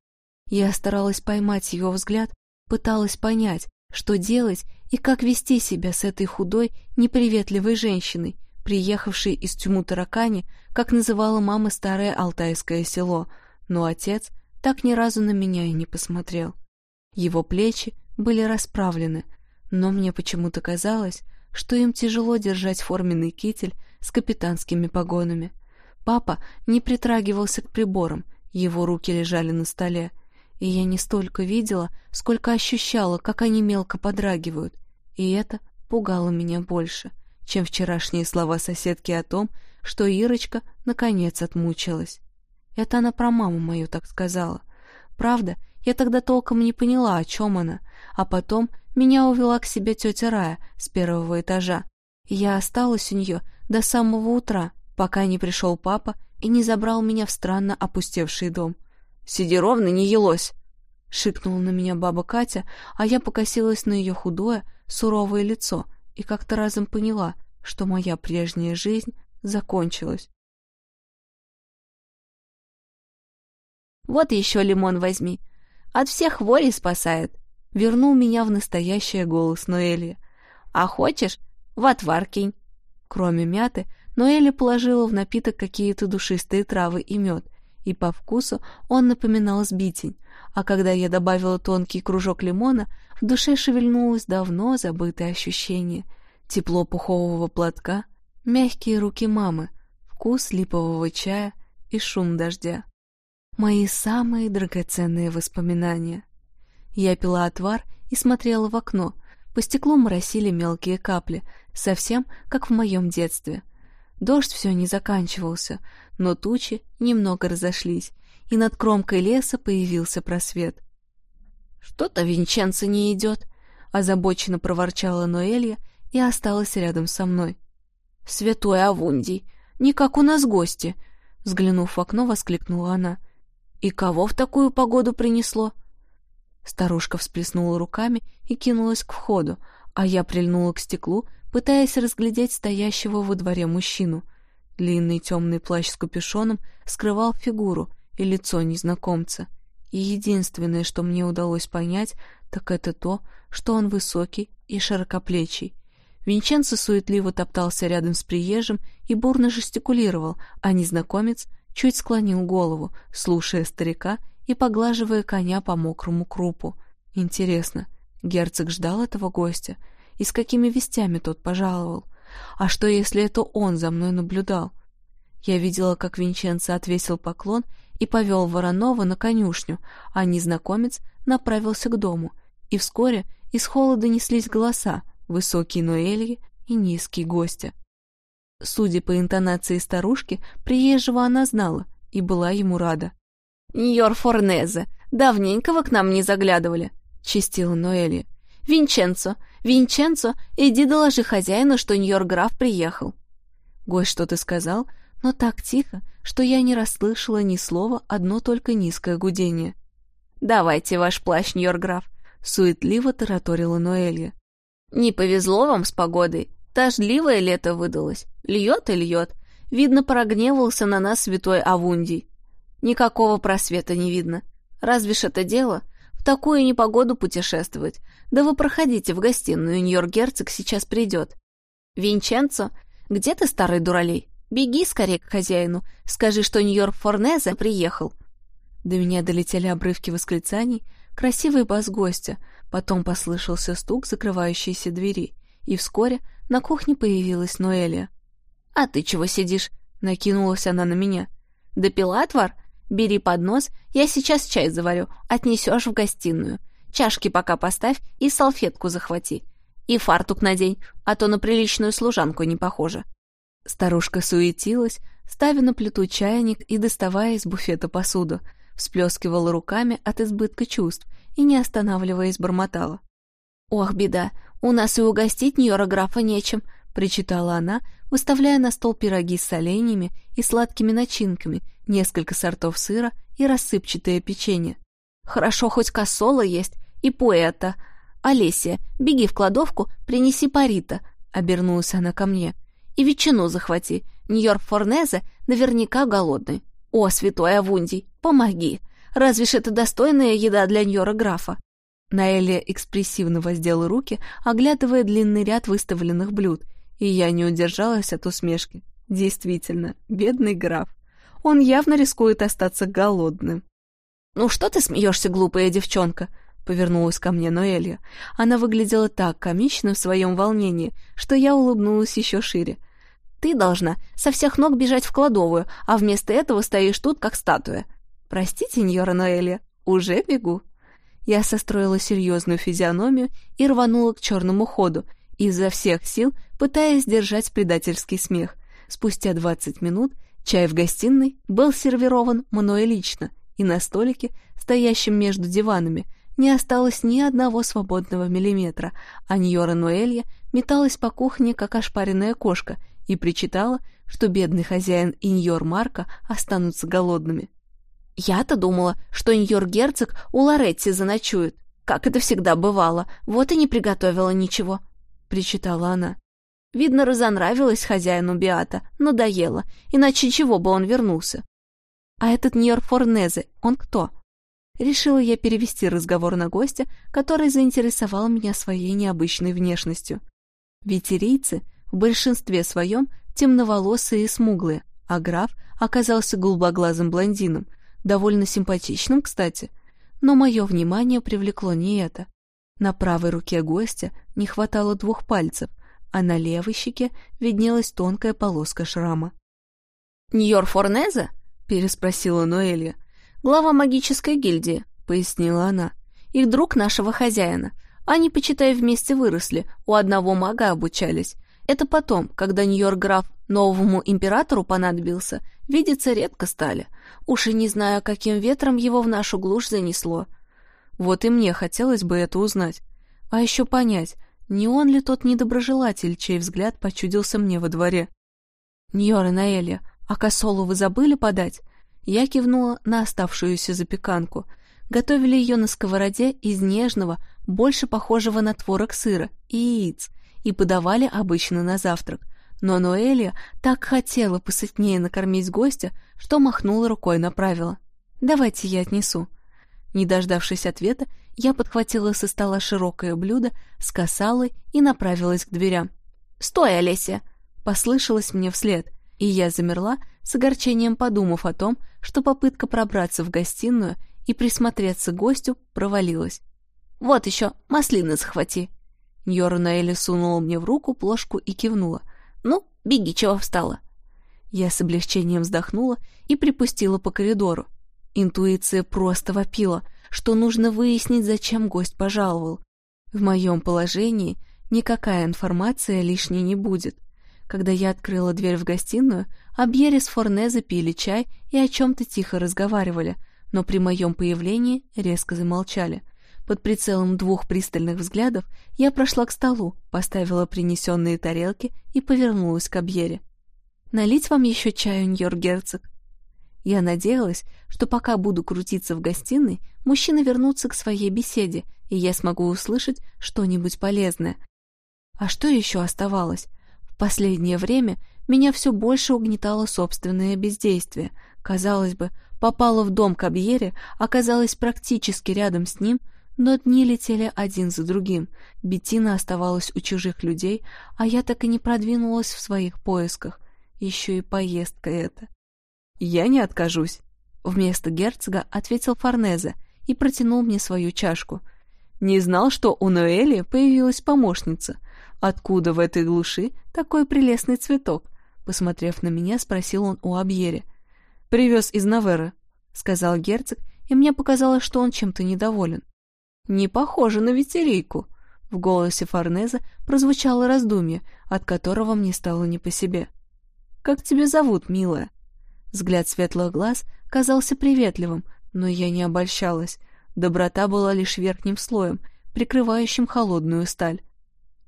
Я старалась поймать его взгляд, пыталась понять, что делать и как вести себя с этой худой, неприветливой женщиной, приехавший из тюму таракани, как называла мама старое алтайское село, но отец так ни разу на меня и не посмотрел. Его плечи были расправлены, но мне почему-то казалось, что им тяжело держать форменный китель с капитанскими погонами. Папа не притрагивался к приборам, его руки лежали на столе, и я не столько видела, сколько ощущала, как они мелко подрагивают, и это пугало меня больше — чем вчерашние слова соседки о том, что Ирочка наконец отмучилась. Это она про маму мою так сказала. Правда, я тогда толком не поняла, о чем она, а потом меня увела к себе тетя Рая с первого этажа. я осталась у нее до самого утра, пока не пришел папа и не забрал меня в странно опустевший дом. «Сиди ровно, не елось!» — шикнула на меня баба Катя, а я покосилась на ее худое, суровое лицо — и как-то разом поняла, что моя прежняя жизнь закончилась. «Вот еще лимон возьми. От всех хвори спасает», — вернул меня в настоящее голос Ноэли. «А хочешь, в отвар кинь». Кроме мяты, Ноэли положила в напиток какие-то душистые травы и мед, и по вкусу он напоминал сбитень, а когда я добавила тонкий кружок лимона, в душе шевельнулось давно забытое ощущение. Тепло пухового платка, мягкие руки мамы, вкус липового чая и шум дождя. Мои самые драгоценные воспоминания. Я пила отвар и смотрела в окно, По стеклу моросили мелкие капли, совсем как в моем детстве. Дождь все не заканчивался, но тучи немного разошлись, и над кромкой леса появился просвет. «Что-то Винченцо не идет», — озабоченно проворчала Ноэлья и осталась рядом со мной. «Святой Авундий, не как у нас гости!» Взглянув в окно, воскликнула она. «И кого в такую погоду принесло?» Старушка всплеснула руками и кинулась к входу, а я прильнула к стеклу, пытаясь разглядеть стоящего во дворе мужчину. Длинный темный плащ с капюшоном скрывал фигуру и лицо незнакомца. И единственное, что мне удалось понять, так это то, что он высокий и широкоплечий. Винченцо суетливо топтался рядом с приезжим и бурно жестикулировал, а незнакомец чуть склонил голову, слушая старика и поглаживая коня по мокрому крупу. Интересно, герцог ждал этого гостя? И с какими вестями тот пожаловал? А что, если это он за мной наблюдал? Я видела, как Винченцо отвесил поклон и повел Воронова на конюшню, а незнакомец направился к дому. И вскоре из холода неслись голоса, высокий Ноэльи и низкий гостя. Судя по интонации старушки, приезжего она знала и была ему рада. «Ньор Форнезе, давненько вы к нам не заглядывали», — чистила Ноэли. «Винченцо, Винченцо, иди доложи хозяину, что Ньор граф приехал». Гость что-то сказал, но так тихо, что я не расслышала ни слова, одно только низкое гудение. «Давайте ваш плащ, Ньор граф», — суетливо тараторила Ноэлья. Не повезло вам с погодой. Дождливое лето выдалось. Льет и льет. Видно, прогневался на нас святой Авундий. Никакого просвета не видно. Разве ж это дело? В такую непогоду путешествовать. Да вы проходите в гостиную, Ньор-герцог сейчас придет. Винченцо, где ты, старый дуралей? Беги скорее к хозяину. Скажи, что Ньор Форнезе приехал. До меня долетели обрывки восклицаний, красивый бас гостя, Потом послышался стук закрывающейся двери, и вскоре на кухне появилась Ноэля. «А ты чего сидишь?» — накинулась она на меня. «Допила отвар? Бери поднос, я сейчас чай заварю, отнесешь в гостиную. Чашки пока поставь и салфетку захвати. И фартук надень, а то на приличную служанку не похоже». Старушка суетилась, ставя на плиту чайник и доставая из буфета посуду, всплескивала руками от избытка чувств и, не останавливаясь, бормотала. «Ох, беда, у нас и угостить Ньора нечем», — причитала она, выставляя на стол пироги с соленьями и сладкими начинками, несколько сортов сыра и рассыпчатое печенье. «Хорошо, хоть косола есть и пуэта. Олеся, беги в кладовку, принеси парита», — обернулась она ко мне. «И ветчину захвати. Ньор Форнезе наверняка голодный. О, святой Авундий, помоги!» Разве ж это достойная еда для Ньора графа?» Наэля экспрессивно воздела руки, оглядывая длинный ряд выставленных блюд, и я не удержалась от усмешки. Действительно, бедный граф. Он явно рискует остаться голодным. «Ну что ты смеешься, глупая девчонка?» — повернулась ко мне Ноэлья. Она выглядела так комично в своем волнении, что я улыбнулась еще шире. «Ты должна со всех ног бежать в кладовую, а вместо этого стоишь тут, как статуя. «Простите, Ньора Ноэля, уже бегу». Я состроила серьезную физиономию и рванула к черному ходу, изо всех сил пытаясь сдержать предательский смех. Спустя двадцать минут чай в гостиной был сервирован мной лично, и на столике, стоящем между диванами, не осталось ни одного свободного миллиметра, а Ньора Ноэлья металась по кухне, как ошпаренная кошка, и причитала, что бедный хозяин и Ньор Марка останутся голодными. Я-то думала, что Ньор-герцог у Лоретти заночует, как это всегда бывало, вот и не приготовила ничего», — причитала она. Видно, разонравилась хозяину Биата, надоело, иначе чего бы он вернулся. «А этот Ньор Форнезе, он кто?» Решила я перевести разговор на гостя, который заинтересовал меня своей необычной внешностью. Ветерийцы в большинстве своем темноволосые и смуглые, а граф оказался голубоглазым блондином — довольно симпатичным, кстати. Но мое внимание привлекло не это. На правой руке гостя не хватало двух пальцев, а на левой щеке виднелась тонкая полоска шрама. «Ньор Форнезе?» — переспросила Ноэлья. «Глава магической гильдии», — пояснила она. «Их друг нашего хозяина. Они, почитай, вместе выросли, у одного мага обучались. Это потом, когда Нью-Йорк граф новому императору понадобился, видеться редко стали. Уж и не знаю, каким ветром его в нашу глушь занесло. Вот и мне хотелось бы это узнать. А еще понять, не он ли тот недоброжелатель, чей взгляд почудился мне во дворе. «Ньора Наэлья, а косолу вы забыли подать?» Я кивнула на оставшуюся запеканку. Готовили ее на сковороде из нежного, больше похожего на творог сыра и яиц, и подавали обычно на завтрак. Но Ноэлия так хотела посытнее накормить гостя, что махнула рукой направила. «Давайте я отнесу». Не дождавшись ответа, я подхватила со стола широкое блюдо с косалой и направилась к дверям. «Стой, Олеся!» — послышалось мне вслед, и я замерла, с огорчением подумав о том, что попытка пробраться в гостиную и присмотреться к гостю провалилась. «Вот еще, маслины захвати!» Ньора Наэля сунула мне в руку плошку и кивнула. «Ну, беги, чего встала?» Я с облегчением вздохнула и припустила по коридору. Интуиция просто вопила, что нужно выяснить, зачем гость пожаловал. В моем положении никакая информация лишней не будет. Когда я открыла дверь в гостиную, Абьери с Форнезе пили чай и о чем-то тихо разговаривали, но при моем появлении резко замолчали. Под прицелом двух пристальных взглядов я прошла к столу, поставила принесенные тарелки и повернулась к Абьере. «Налить вам еще чаю, Ньор-герцог?» Я надеялась, что пока буду крутиться в гостиной, мужчины вернутся к своей беседе, и я смогу услышать что-нибудь полезное. А что еще оставалось? Последнее время меня все больше угнетало собственное бездействие. Казалось бы, попала в дом к Абьере, оказалась практически рядом с ним, но дни летели один за другим. Бетина оставалась у чужих людей, а я так и не продвинулась в своих поисках. Еще и поездка эта. «Я не откажусь», — вместо герцога ответил Форнезе и протянул мне свою чашку. «Не знал, что у Ноэли появилась помощница. Откуда в этой глуши такой прелестный цветок?» Посмотрев на меня, спросил он у Абьери. «Привез из Навера», — сказал герцог, и мне показалось, что он чем-то недоволен. «Не похоже на ветерейку», — в голосе Форнеза прозвучало раздумье, от которого мне стало не по себе. «Как тебя зовут, милая?» Взгляд светлых глаз казался приветливым, но я не обольщалась. Доброта была лишь верхним слоем, прикрывающим холодную сталь.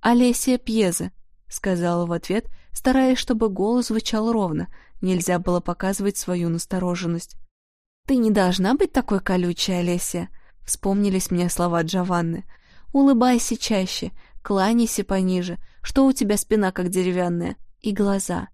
«Олесия Пьезе», — сказала в ответ, стараясь, чтобы голос звучал ровно, нельзя было показывать свою настороженность. «Ты не должна быть такой колючей, Олесия», — вспомнились мне слова Джованны. «Улыбайся чаще, кланяйся пониже, что у тебя спина как деревянная, и глаза.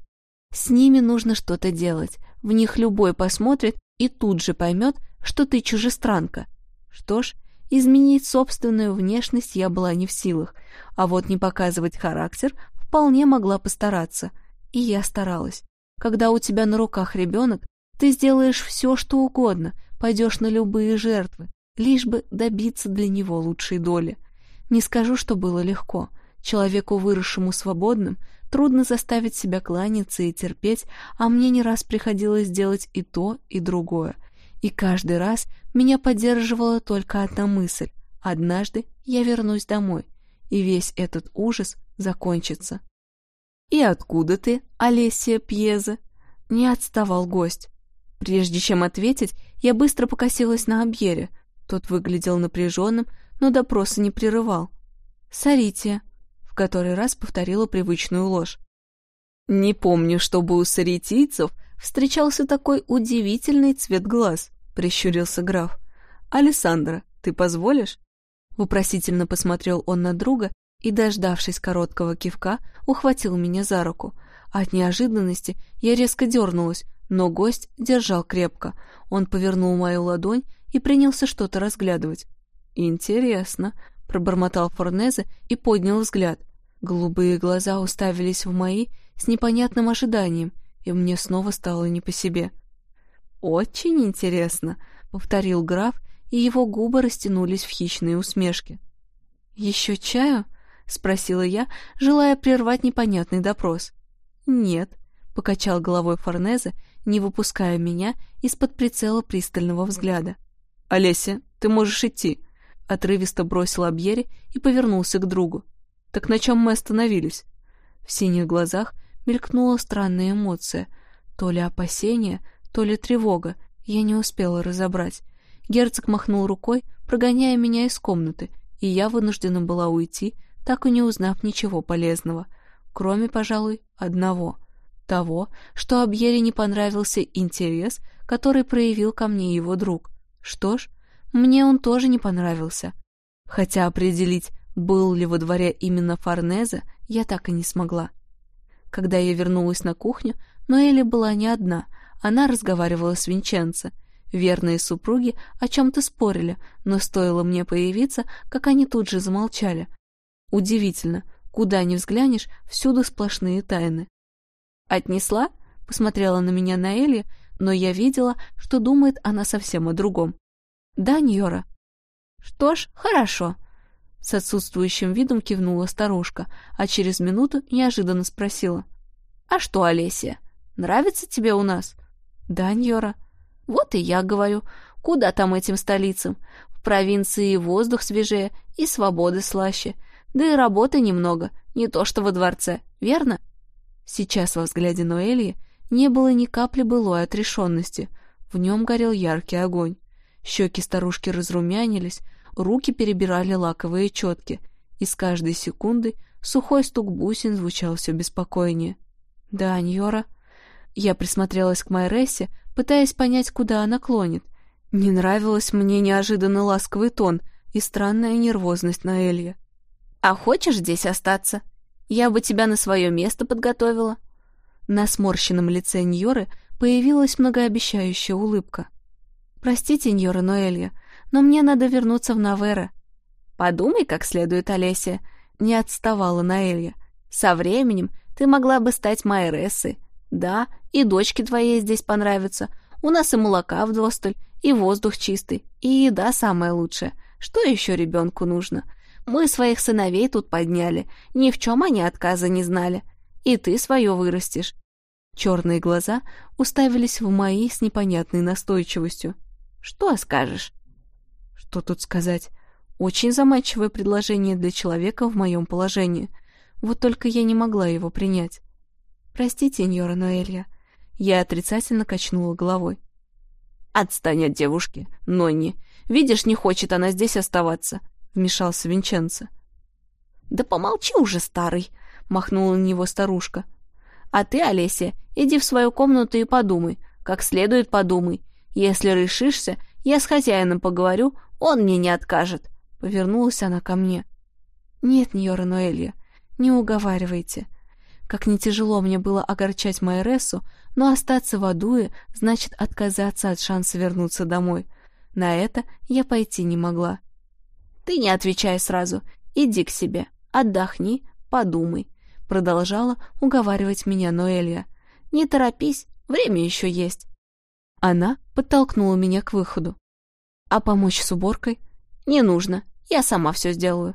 С ними нужно что-то делать, в них любой посмотрит и тут же поймет, что ты чужестранка. Что ж, изменить собственную внешность я была не в силах, а вот не показывать характер вполне могла постараться. И я старалась. Когда у тебя на руках ребенок, ты сделаешь все, что угодно, пойдешь на любые жертвы, лишь бы добиться для него лучшей доли. Не скажу, что было легко. Человеку, выросшему свободным, Трудно заставить себя кланяться и терпеть, а мне не раз приходилось делать и то, и другое. И каждый раз меня поддерживала только одна мысль. Однажды я вернусь домой, и весь этот ужас закончится. «И откуда ты, Олесия Пьеза?» Не отставал гость. Прежде чем ответить, я быстро покосилась на Абьере. Тот выглядел напряженным, но допроса не прерывал. «Сарития», в который раз повторила привычную ложь. «Не помню, чтобы у саритийцев встречался такой удивительный цвет глаз», — прищурился граф. «Алессандра, ты позволишь?» Вопросительно посмотрел он на друга и, дождавшись короткого кивка, ухватил меня за руку. От неожиданности я резко дернулась, но гость держал крепко. Он повернул мою ладонь и принялся что-то разглядывать. «Интересно», пробормотал Форнезе и поднял взгляд. Голубые глаза уставились в мои с непонятным ожиданием, и мне снова стало не по себе. «Очень интересно», — повторил граф, и его губы растянулись в хищные усмешки. «Еще чаю?» — спросила я, желая прервать непонятный допрос. «Нет», — покачал головой Форнезе, не выпуская меня из-под прицела пристального взгляда. «Олеся, ты можешь идти», Отрывисто бросил Абьери и повернулся к другу. «Так на чем мы остановились?» В синих глазах мелькнула странная эмоция. То ли опасение, то ли тревога. Я не успела разобрать. Герцог махнул рукой, прогоняя меня из комнаты, и я вынуждена была уйти, так и не узнав ничего полезного. Кроме, пожалуй, одного. Того, что Абьере не понравился интерес, который проявил ко мне его друг. Что ж, мне он тоже не понравился. Хотя определить, был ли во дворе именно Форнеза, я так и не смогла. Когда я вернулась на кухню, Ноэля была не одна, она разговаривала с Винченцо. Верные супруги о чем-то спорили, но стоило мне появиться, как они тут же замолчали. Удивительно, куда ни взглянешь, всюду сплошные тайны. «Отнесла?» — посмотрела на меня Наэлья, но я видела, что думает она совсем о другом. «Да, Ньора». «Что ж, хорошо», — с отсутствующим видом кивнула старушка, а через минуту неожиданно спросила. «А что, Олеся, нравится тебе у нас?» «Да, Ньора». «Вот и я говорю, куда там этим столицам? В провинции воздух свежее, и свободы слаще, да и работы немного, не то что во дворце, верно?» Сейчас во взгляде Ноэльи не было ни капли былой отрешенности, в нем горел яркий огонь. Щеки старушки разрумянились, руки перебирали лаковые четки, и с каждой секундой сухой стук бусин звучал все беспокойнее. «Да, Ньора». Я присмотрелась к Майрессе, пытаясь понять, куда она клонит. Не нравилось мне неожиданно ласковый тон и странная нервозность на Элье. «А хочешь здесь остаться? Я бы тебя на свое место подготовила». На сморщенном лице Ньоры появилась многообещающая улыбка. «Простите, Ньора Ноэлья, но мне надо вернуться в Навера». «Подумай как следует, Олеся», — не отставала Наэлья. «Со временем ты могла бы стать майрессой. Да, и дочке твоей здесь понравится. У нас и молока вдосталь, и воздух чистый, и еда самая лучшая. Что еще ребенку нужно? Мы своих сыновей тут подняли, ни в чем они отказа не знали. И ты свое вырастешь». Черные глаза уставились в мои с непонятной настойчивостью. Что скажешь? Что тут сказать? Очень заманчивое предложение для человека в моем положении. Вот только я не могла его принять. Простите, Ньора Ноэлья. Я отрицательно качнула головой. «Отстань от девушки, Нонни. Видишь, не хочет она здесь оставаться», — вмешался Винченцо. «Да помолчи уже, старый», — махнула на него старушка. «А ты, Олеся, иди в свою комнату и подумай, как следует подумай, если решишься, я с хозяином поговорю, он мне не откажет. Повернулась она ко мне. Нет, Ньора Ноэлья, не уговаривайте. Как не тяжело мне было огорчать Майресу, но остаться в Адуе значит отказаться от шанса вернуться домой. На это я пойти не могла. Ты не отвечай сразу. Иди к себе, отдохни, подумай. Продолжала уговаривать меня Ноэлья. Не торопись, время еще есть. Она подтолкнула меня к выходу. «А помочь с уборкой?» «Не нужно, я сама все сделаю».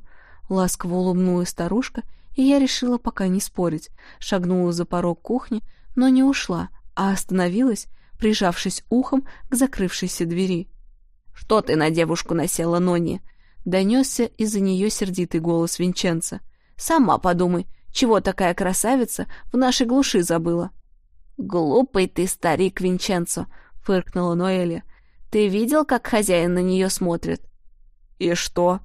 Ласково улыбнулась старушка, и я решила пока не спорить. Шагнула за порог кухни, но не ушла, а остановилась, прижавшись ухом к закрывшейся двери. «Что ты на девушку насела, Нони?» Донесся из-за нее сердитый голос Винченца. «Сама подумай, чего такая красавица в нашей глуши забыла?» «Глупый ты, старик Винченцо!» Фыркнула Ноэля. «Ты видел, как хозяин на нее смотрит?» «И что?»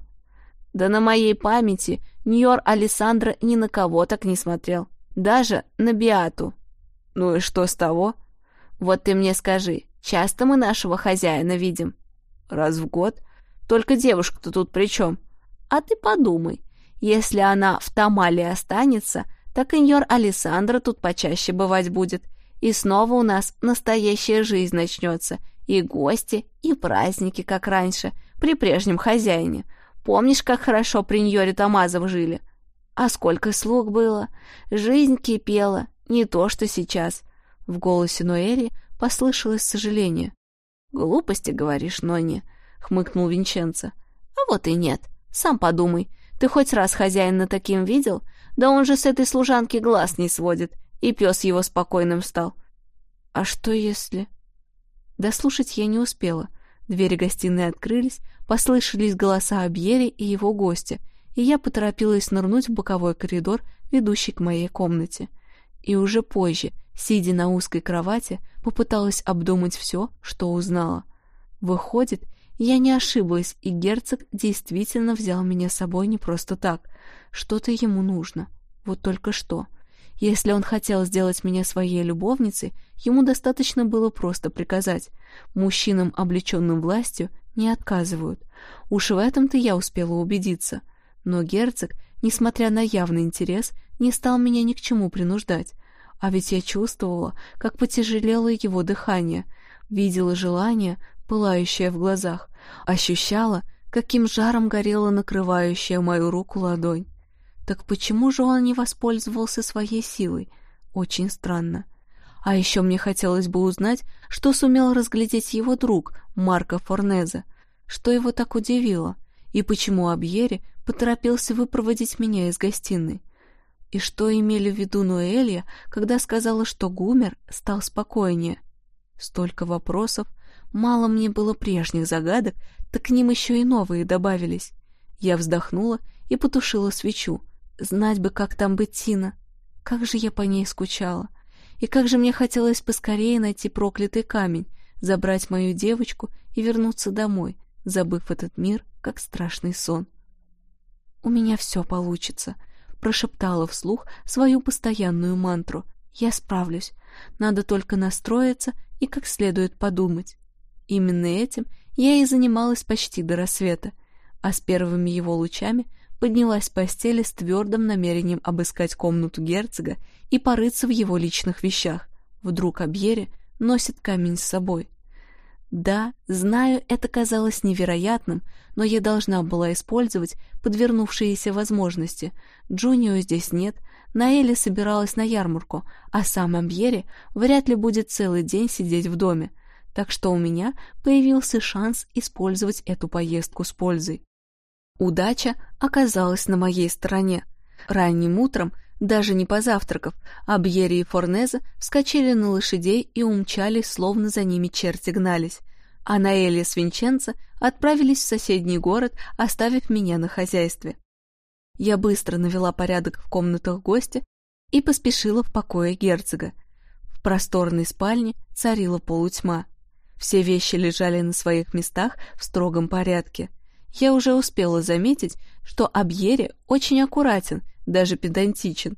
«Да на моей памяти Ньор Александра ни на кого так не смотрел. Даже на Биату». «Ну и что с того?» «Вот ты мне скажи, часто мы нашего хозяина видим?» «Раз в год. Только девушка-то тут при чем?» «А ты подумай, если она в Тамале останется, так и Ньор Александра тут почаще бывать будет, и снова у нас настоящая жизнь начнется. И гости, и праздники, как раньше, при прежнем хозяине. Помнишь, как хорошо при Ньоре Тамазов жили? А сколько слуг было? Жизнь кипела, не то что сейчас. В голосе Ноэли послышалось сожаление. «Глупости, говоришь, Нони», — хмыкнул Винченцо. «А вот и нет. Сам подумай. Ты хоть раз хозяина таким видел? Да он же с этой служанки глаз не сводит и пес его спокойным стал. А что если... Дослушать я не успела. Двери гостиной открылись, послышались голоса Абьери и его гостя, и я поторопилась нырнуть в боковой коридор, ведущий к моей комнате. И уже позже, сидя на узкой кровати, попыталась обдумать все, что узнала. Выходит, я не ошиблась, и герцог действительно взял меня с собой не просто так. Что-то ему нужно. Вот только что. Если он хотел сделать меня своей любовницей, ему достаточно было просто приказать. Мужчинам, облеченным властью, не отказывают. Уж в этом-то я успела убедиться. Но герцог, несмотря на явный интерес, не стал меня ни к чему принуждать. А ведь я чувствовала, как потяжелело его дыхание, видела желание, пылающее в глазах, ощущала, каким жаром горела накрывающая мою руку ладонь. Так почему же он не воспользовался своей силой? Очень странно. А еще мне хотелось бы узнать, что сумел разглядеть его друг, Марко Форнезе, что его так удивило, и почему Абьери поторопился выпроводить меня из гостиной. И что имели в виду Ноэлья, когда сказала, что Гумер стал спокойнее? Столько вопросов, мало мне было прежних загадок, так к ним еще и новые добавились. Я вздохнула и потушила свечу, Знать бы, как там быть Тина. Как же я по ней скучала. И как же мне хотелось поскорее найти проклятый камень, забрать мою девочку и вернуться домой, забыв этот мир, как страшный сон. «У меня все получится», — прошептала вслух свою постоянную мантру. «Я справлюсь. Надо только настроиться и как следует подумать». Именно этим я и занималась почти до рассвета, а с первыми его лучами — поднялась с постели с твердым намерением обыскать комнату герцога и порыться в его личных вещах. Вдруг Абьере носит камень с собой. Да, знаю, это казалось невероятным, но я должна была использовать подвернувшиеся возможности. Джунио здесь нет, Наэля собиралась на ярмарку, а сам Абьере вряд ли будет целый день сидеть в доме, так что у меня появился шанс использовать эту поездку с пользой. Удача оказалась на моей стороне. Ранним утром, даже не позавтракав, Абьери и Форнезе вскочили на лошадей и умчались, словно за ними черти гнались. А Наэлья с Винченцо отправились в соседний город, оставив меня на хозяйстве. Я быстро навела порядок в комнатах гостя и поспешила в покое герцога. В просторной спальне царила полутьма. Все вещи лежали на своих местах в строгом порядке — я уже успела заметить, что Абьере очень аккуратен, даже педантичен.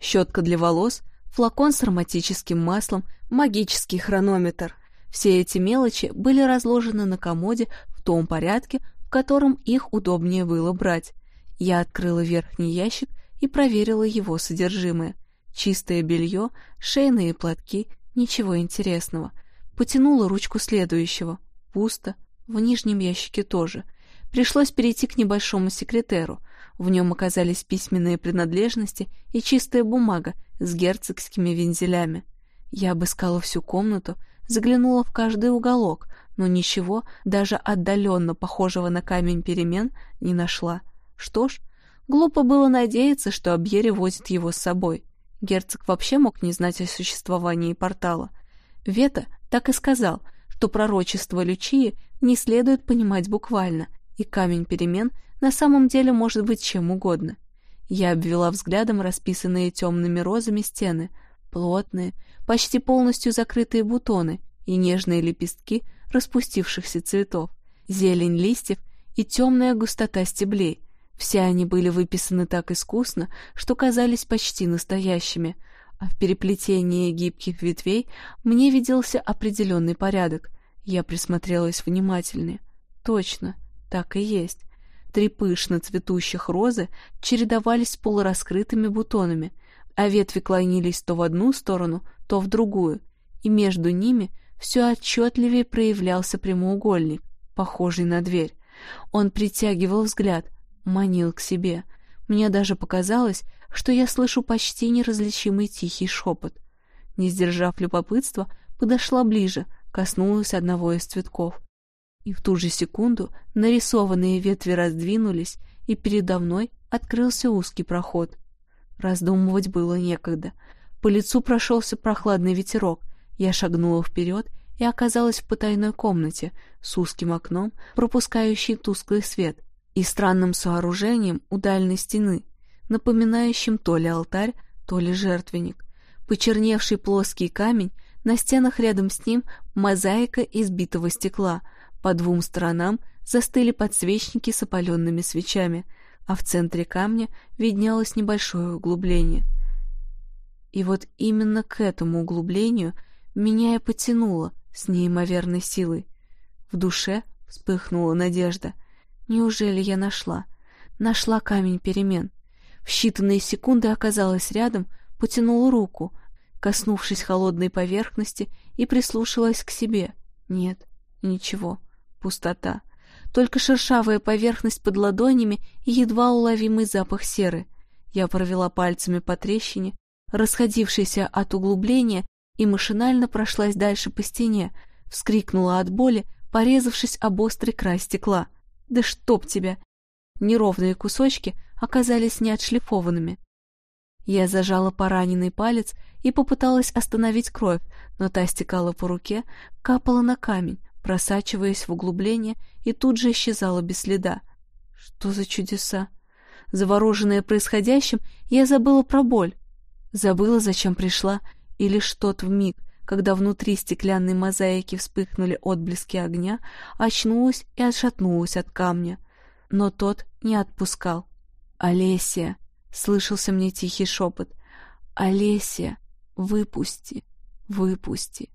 Щетка для волос, флакон с ароматическим маслом, магический хронометр. Все эти мелочи были разложены на комоде в том порядке, в котором их удобнее было брать. Я открыла верхний ящик и проверила его содержимое. Чистое белье, шейные платки, ничего интересного. Потянула ручку следующего. Пусто. В нижнем ящике тоже — Пришлось перейти к небольшому секретеру. В нем оказались письменные принадлежности и чистая бумага с герцогскими вензелями. Я обыскала всю комнату, заглянула в каждый уголок, но ничего, даже отдаленно похожего на камень перемен, не нашла. Что ж, глупо было надеяться, что Абьери возит его с собой. Герцог вообще мог не знать о существовании портала. Вета так и сказал, что пророчество Лючии не следует понимать буквально, и камень перемен на самом деле может быть чем угодно. Я обвела взглядом расписанные темными розами стены, плотные, почти полностью закрытые бутоны и нежные лепестки распустившихся цветов, зелень листьев и темная густота стеблей. Все они были выписаны так искусно, что казались почти настоящими, а в переплетении гибких ветвей мне виделся определенный порядок. Я присмотрелась внимательнее. Точно, так и есть. Три пышно цветущих розы чередовались с полураскрытыми бутонами, а ветви клонились то в одну сторону, то в другую, и между ними все отчетливее проявлялся прямоугольник, похожий на дверь. Он притягивал взгляд, манил к себе. Мне даже показалось, что я слышу почти неразличимый тихий шепот. Не сдержав любопытства, подошла ближе, коснулась одного из цветков. И в ту же секунду нарисованные ветви раздвинулись, и передо мной открылся узкий проход. Раздумывать было некогда. По лицу прошелся прохладный ветерок. Я шагнула вперед и оказалась в потайной комнате с узким окном, пропускающей тусклый свет, и странным сооружением у дальней стены, напоминающим то ли алтарь, то ли жертвенник. Почерневший плоский камень, на стенах рядом с ним мозаика из битого стекла, по двум сторонам застыли подсвечники с опаленными свечами, а в центре камня виднелось небольшое углубление. И вот именно к этому углублению меня и потянуло с неимоверной силой. В душе вспыхнула надежда. Неужели я нашла? Нашла камень перемен. В считанные секунды оказалась рядом, потянула руку, коснувшись холодной поверхности, и прислушалась к себе. Нет, ничего, пустота. Только шершавая поверхность под ладонями и едва уловимый запах серы. Я провела пальцами по трещине, расходившейся от углубления, и машинально прошлась дальше по стене, вскрикнула от боли, порезавшись об острый край стекла. «Да чтоб тебя!» Неровные кусочки оказались неотшлифованными. Я зажала пораненный палец и попыталась остановить кровь, но та стекала по руке, капала на камень, просачиваясь в углубление и тут же исчезала без следа. Что за чудеса? Завороженная происходящим, я забыла про боль. Забыла, зачем пришла, и лишь тот в миг, когда внутри стеклянной мозаики вспыхнули отблески огня, очнулась и отшатнулась от камня. Но тот не отпускал. «Олесия!» — слышался мне тихий шепот. «Олесия, выпусти, выпусти!»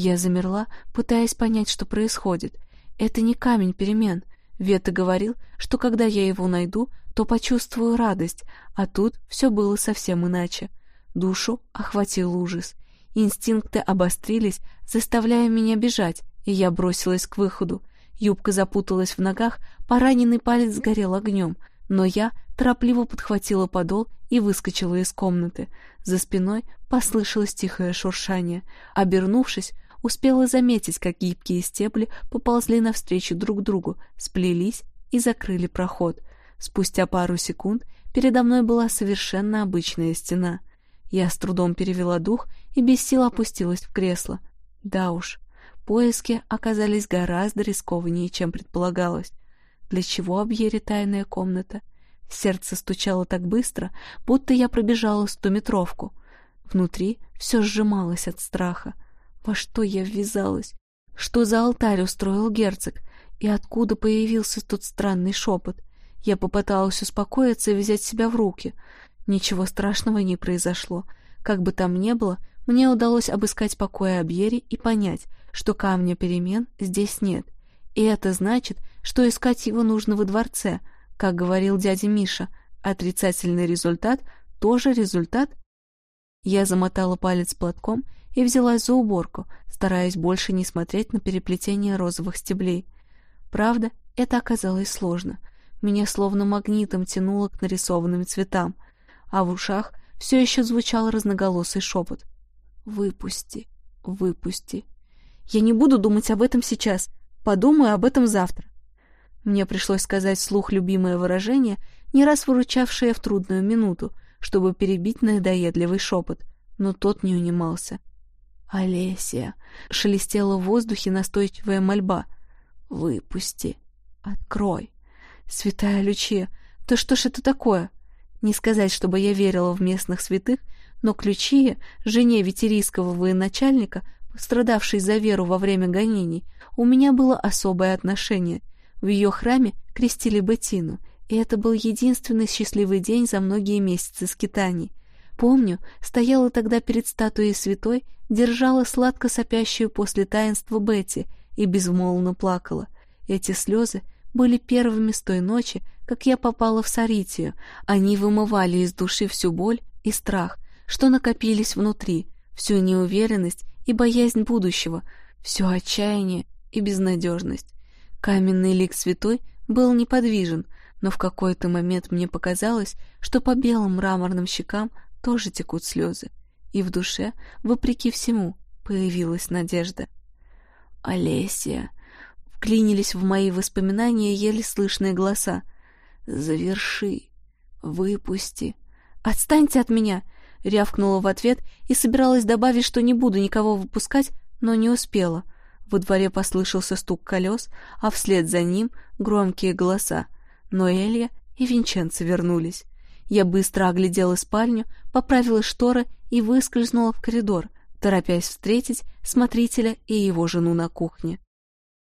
Я замерла, пытаясь понять, что происходит. Это не камень перемен. Вета говорил, что когда я его найду, то почувствую радость, а тут все было совсем иначе. Душу охватил ужас. Инстинкты обострились, заставляя меня бежать, и я бросилась к выходу. Юбка запуталась в ногах, пораненный палец сгорел огнем, но я торопливо подхватила подол и выскочила из комнаты. За спиной послышалось тихое шуршание. Обернувшись, успела заметить, как гибкие стебли поползли навстречу друг другу, сплелись и закрыли проход. Спустя пару секунд передо мной была совершенно обычная стена. Я с трудом перевела дух и без сил опустилась в кресло. Да уж, поиски оказались гораздо рискованнее, чем предполагалось. Для чего Абьере тайная комната? Сердце стучало так быстро, будто я пробежала стометровку. Внутри все сжималось от страха. Во что я ввязалась? Что за алтарь устроил герцог? И откуда появился тот странный шепот? Я попыталась успокоиться и взять себя в руки. Ничего страшного не произошло. Как бы там ни было, мне удалось обыскать покои Абьери и понять, что камня перемен здесь нет. И это значит, что искать его нужно во дворце. Как говорил дядя Миша, отрицательный результат тоже результат. Я замотала палец платком и взялась за уборку, стараясь больше не смотреть на переплетение розовых стеблей. Правда, это оказалось сложно. Меня словно магнитом тянуло к нарисованным цветам, а в ушах все еще звучал разноголосый шепот. «Выпусти, выпусти. Я не буду думать об этом сейчас, подумаю об этом завтра». Мне пришлось сказать вслух любимое выражение, не раз выручавшее в трудную минуту, чтобы перебить надоедливый шепот, но тот не унимался. «Олеся!» — шелестела в воздухе настойчивая мольба. «Выпусти! Открой! Святая Лючия! Да что ж это такое?» Не сказать, чтобы я верила в местных святых, но к Лючие, жене ветерийского военачальника, пострадавшей за веру во время гонений, у меня было особое отношение. В ее храме крестили Бетину, и это был единственный счастливый день за многие месяцы скитаний. Помню, стояла тогда перед статуей святой, держала сладко сопящую после таинства Бетти и безмолвно плакала. Эти слезы были первыми с той ночи, как я попала в Саритию. Они вымывали из души всю боль и страх, что накопились внутри, всю неуверенность и боязнь будущего, все отчаяние и безнадежность. Каменный лик святой был неподвижен, но в какой-то момент мне показалось, что по белым мраморным щекам тоже текут слезы, и в душе, вопреки всему, появилась надежда. «Олесия!» — вклинились в мои воспоминания еле слышные голоса. «Заверши! Выпусти!» «Отстаньте от меня!» — рявкнула в ответ и собиралась добавить, что не буду никого выпускать, но не успела. Во дворе послышался стук колес, а вслед за ним громкие голоса. Но Элья и Винченцо вернулись. Я быстро оглядела спальню, поправила шторы и выскользнула в коридор, торопясь встретить смотрителя и его жену на кухне.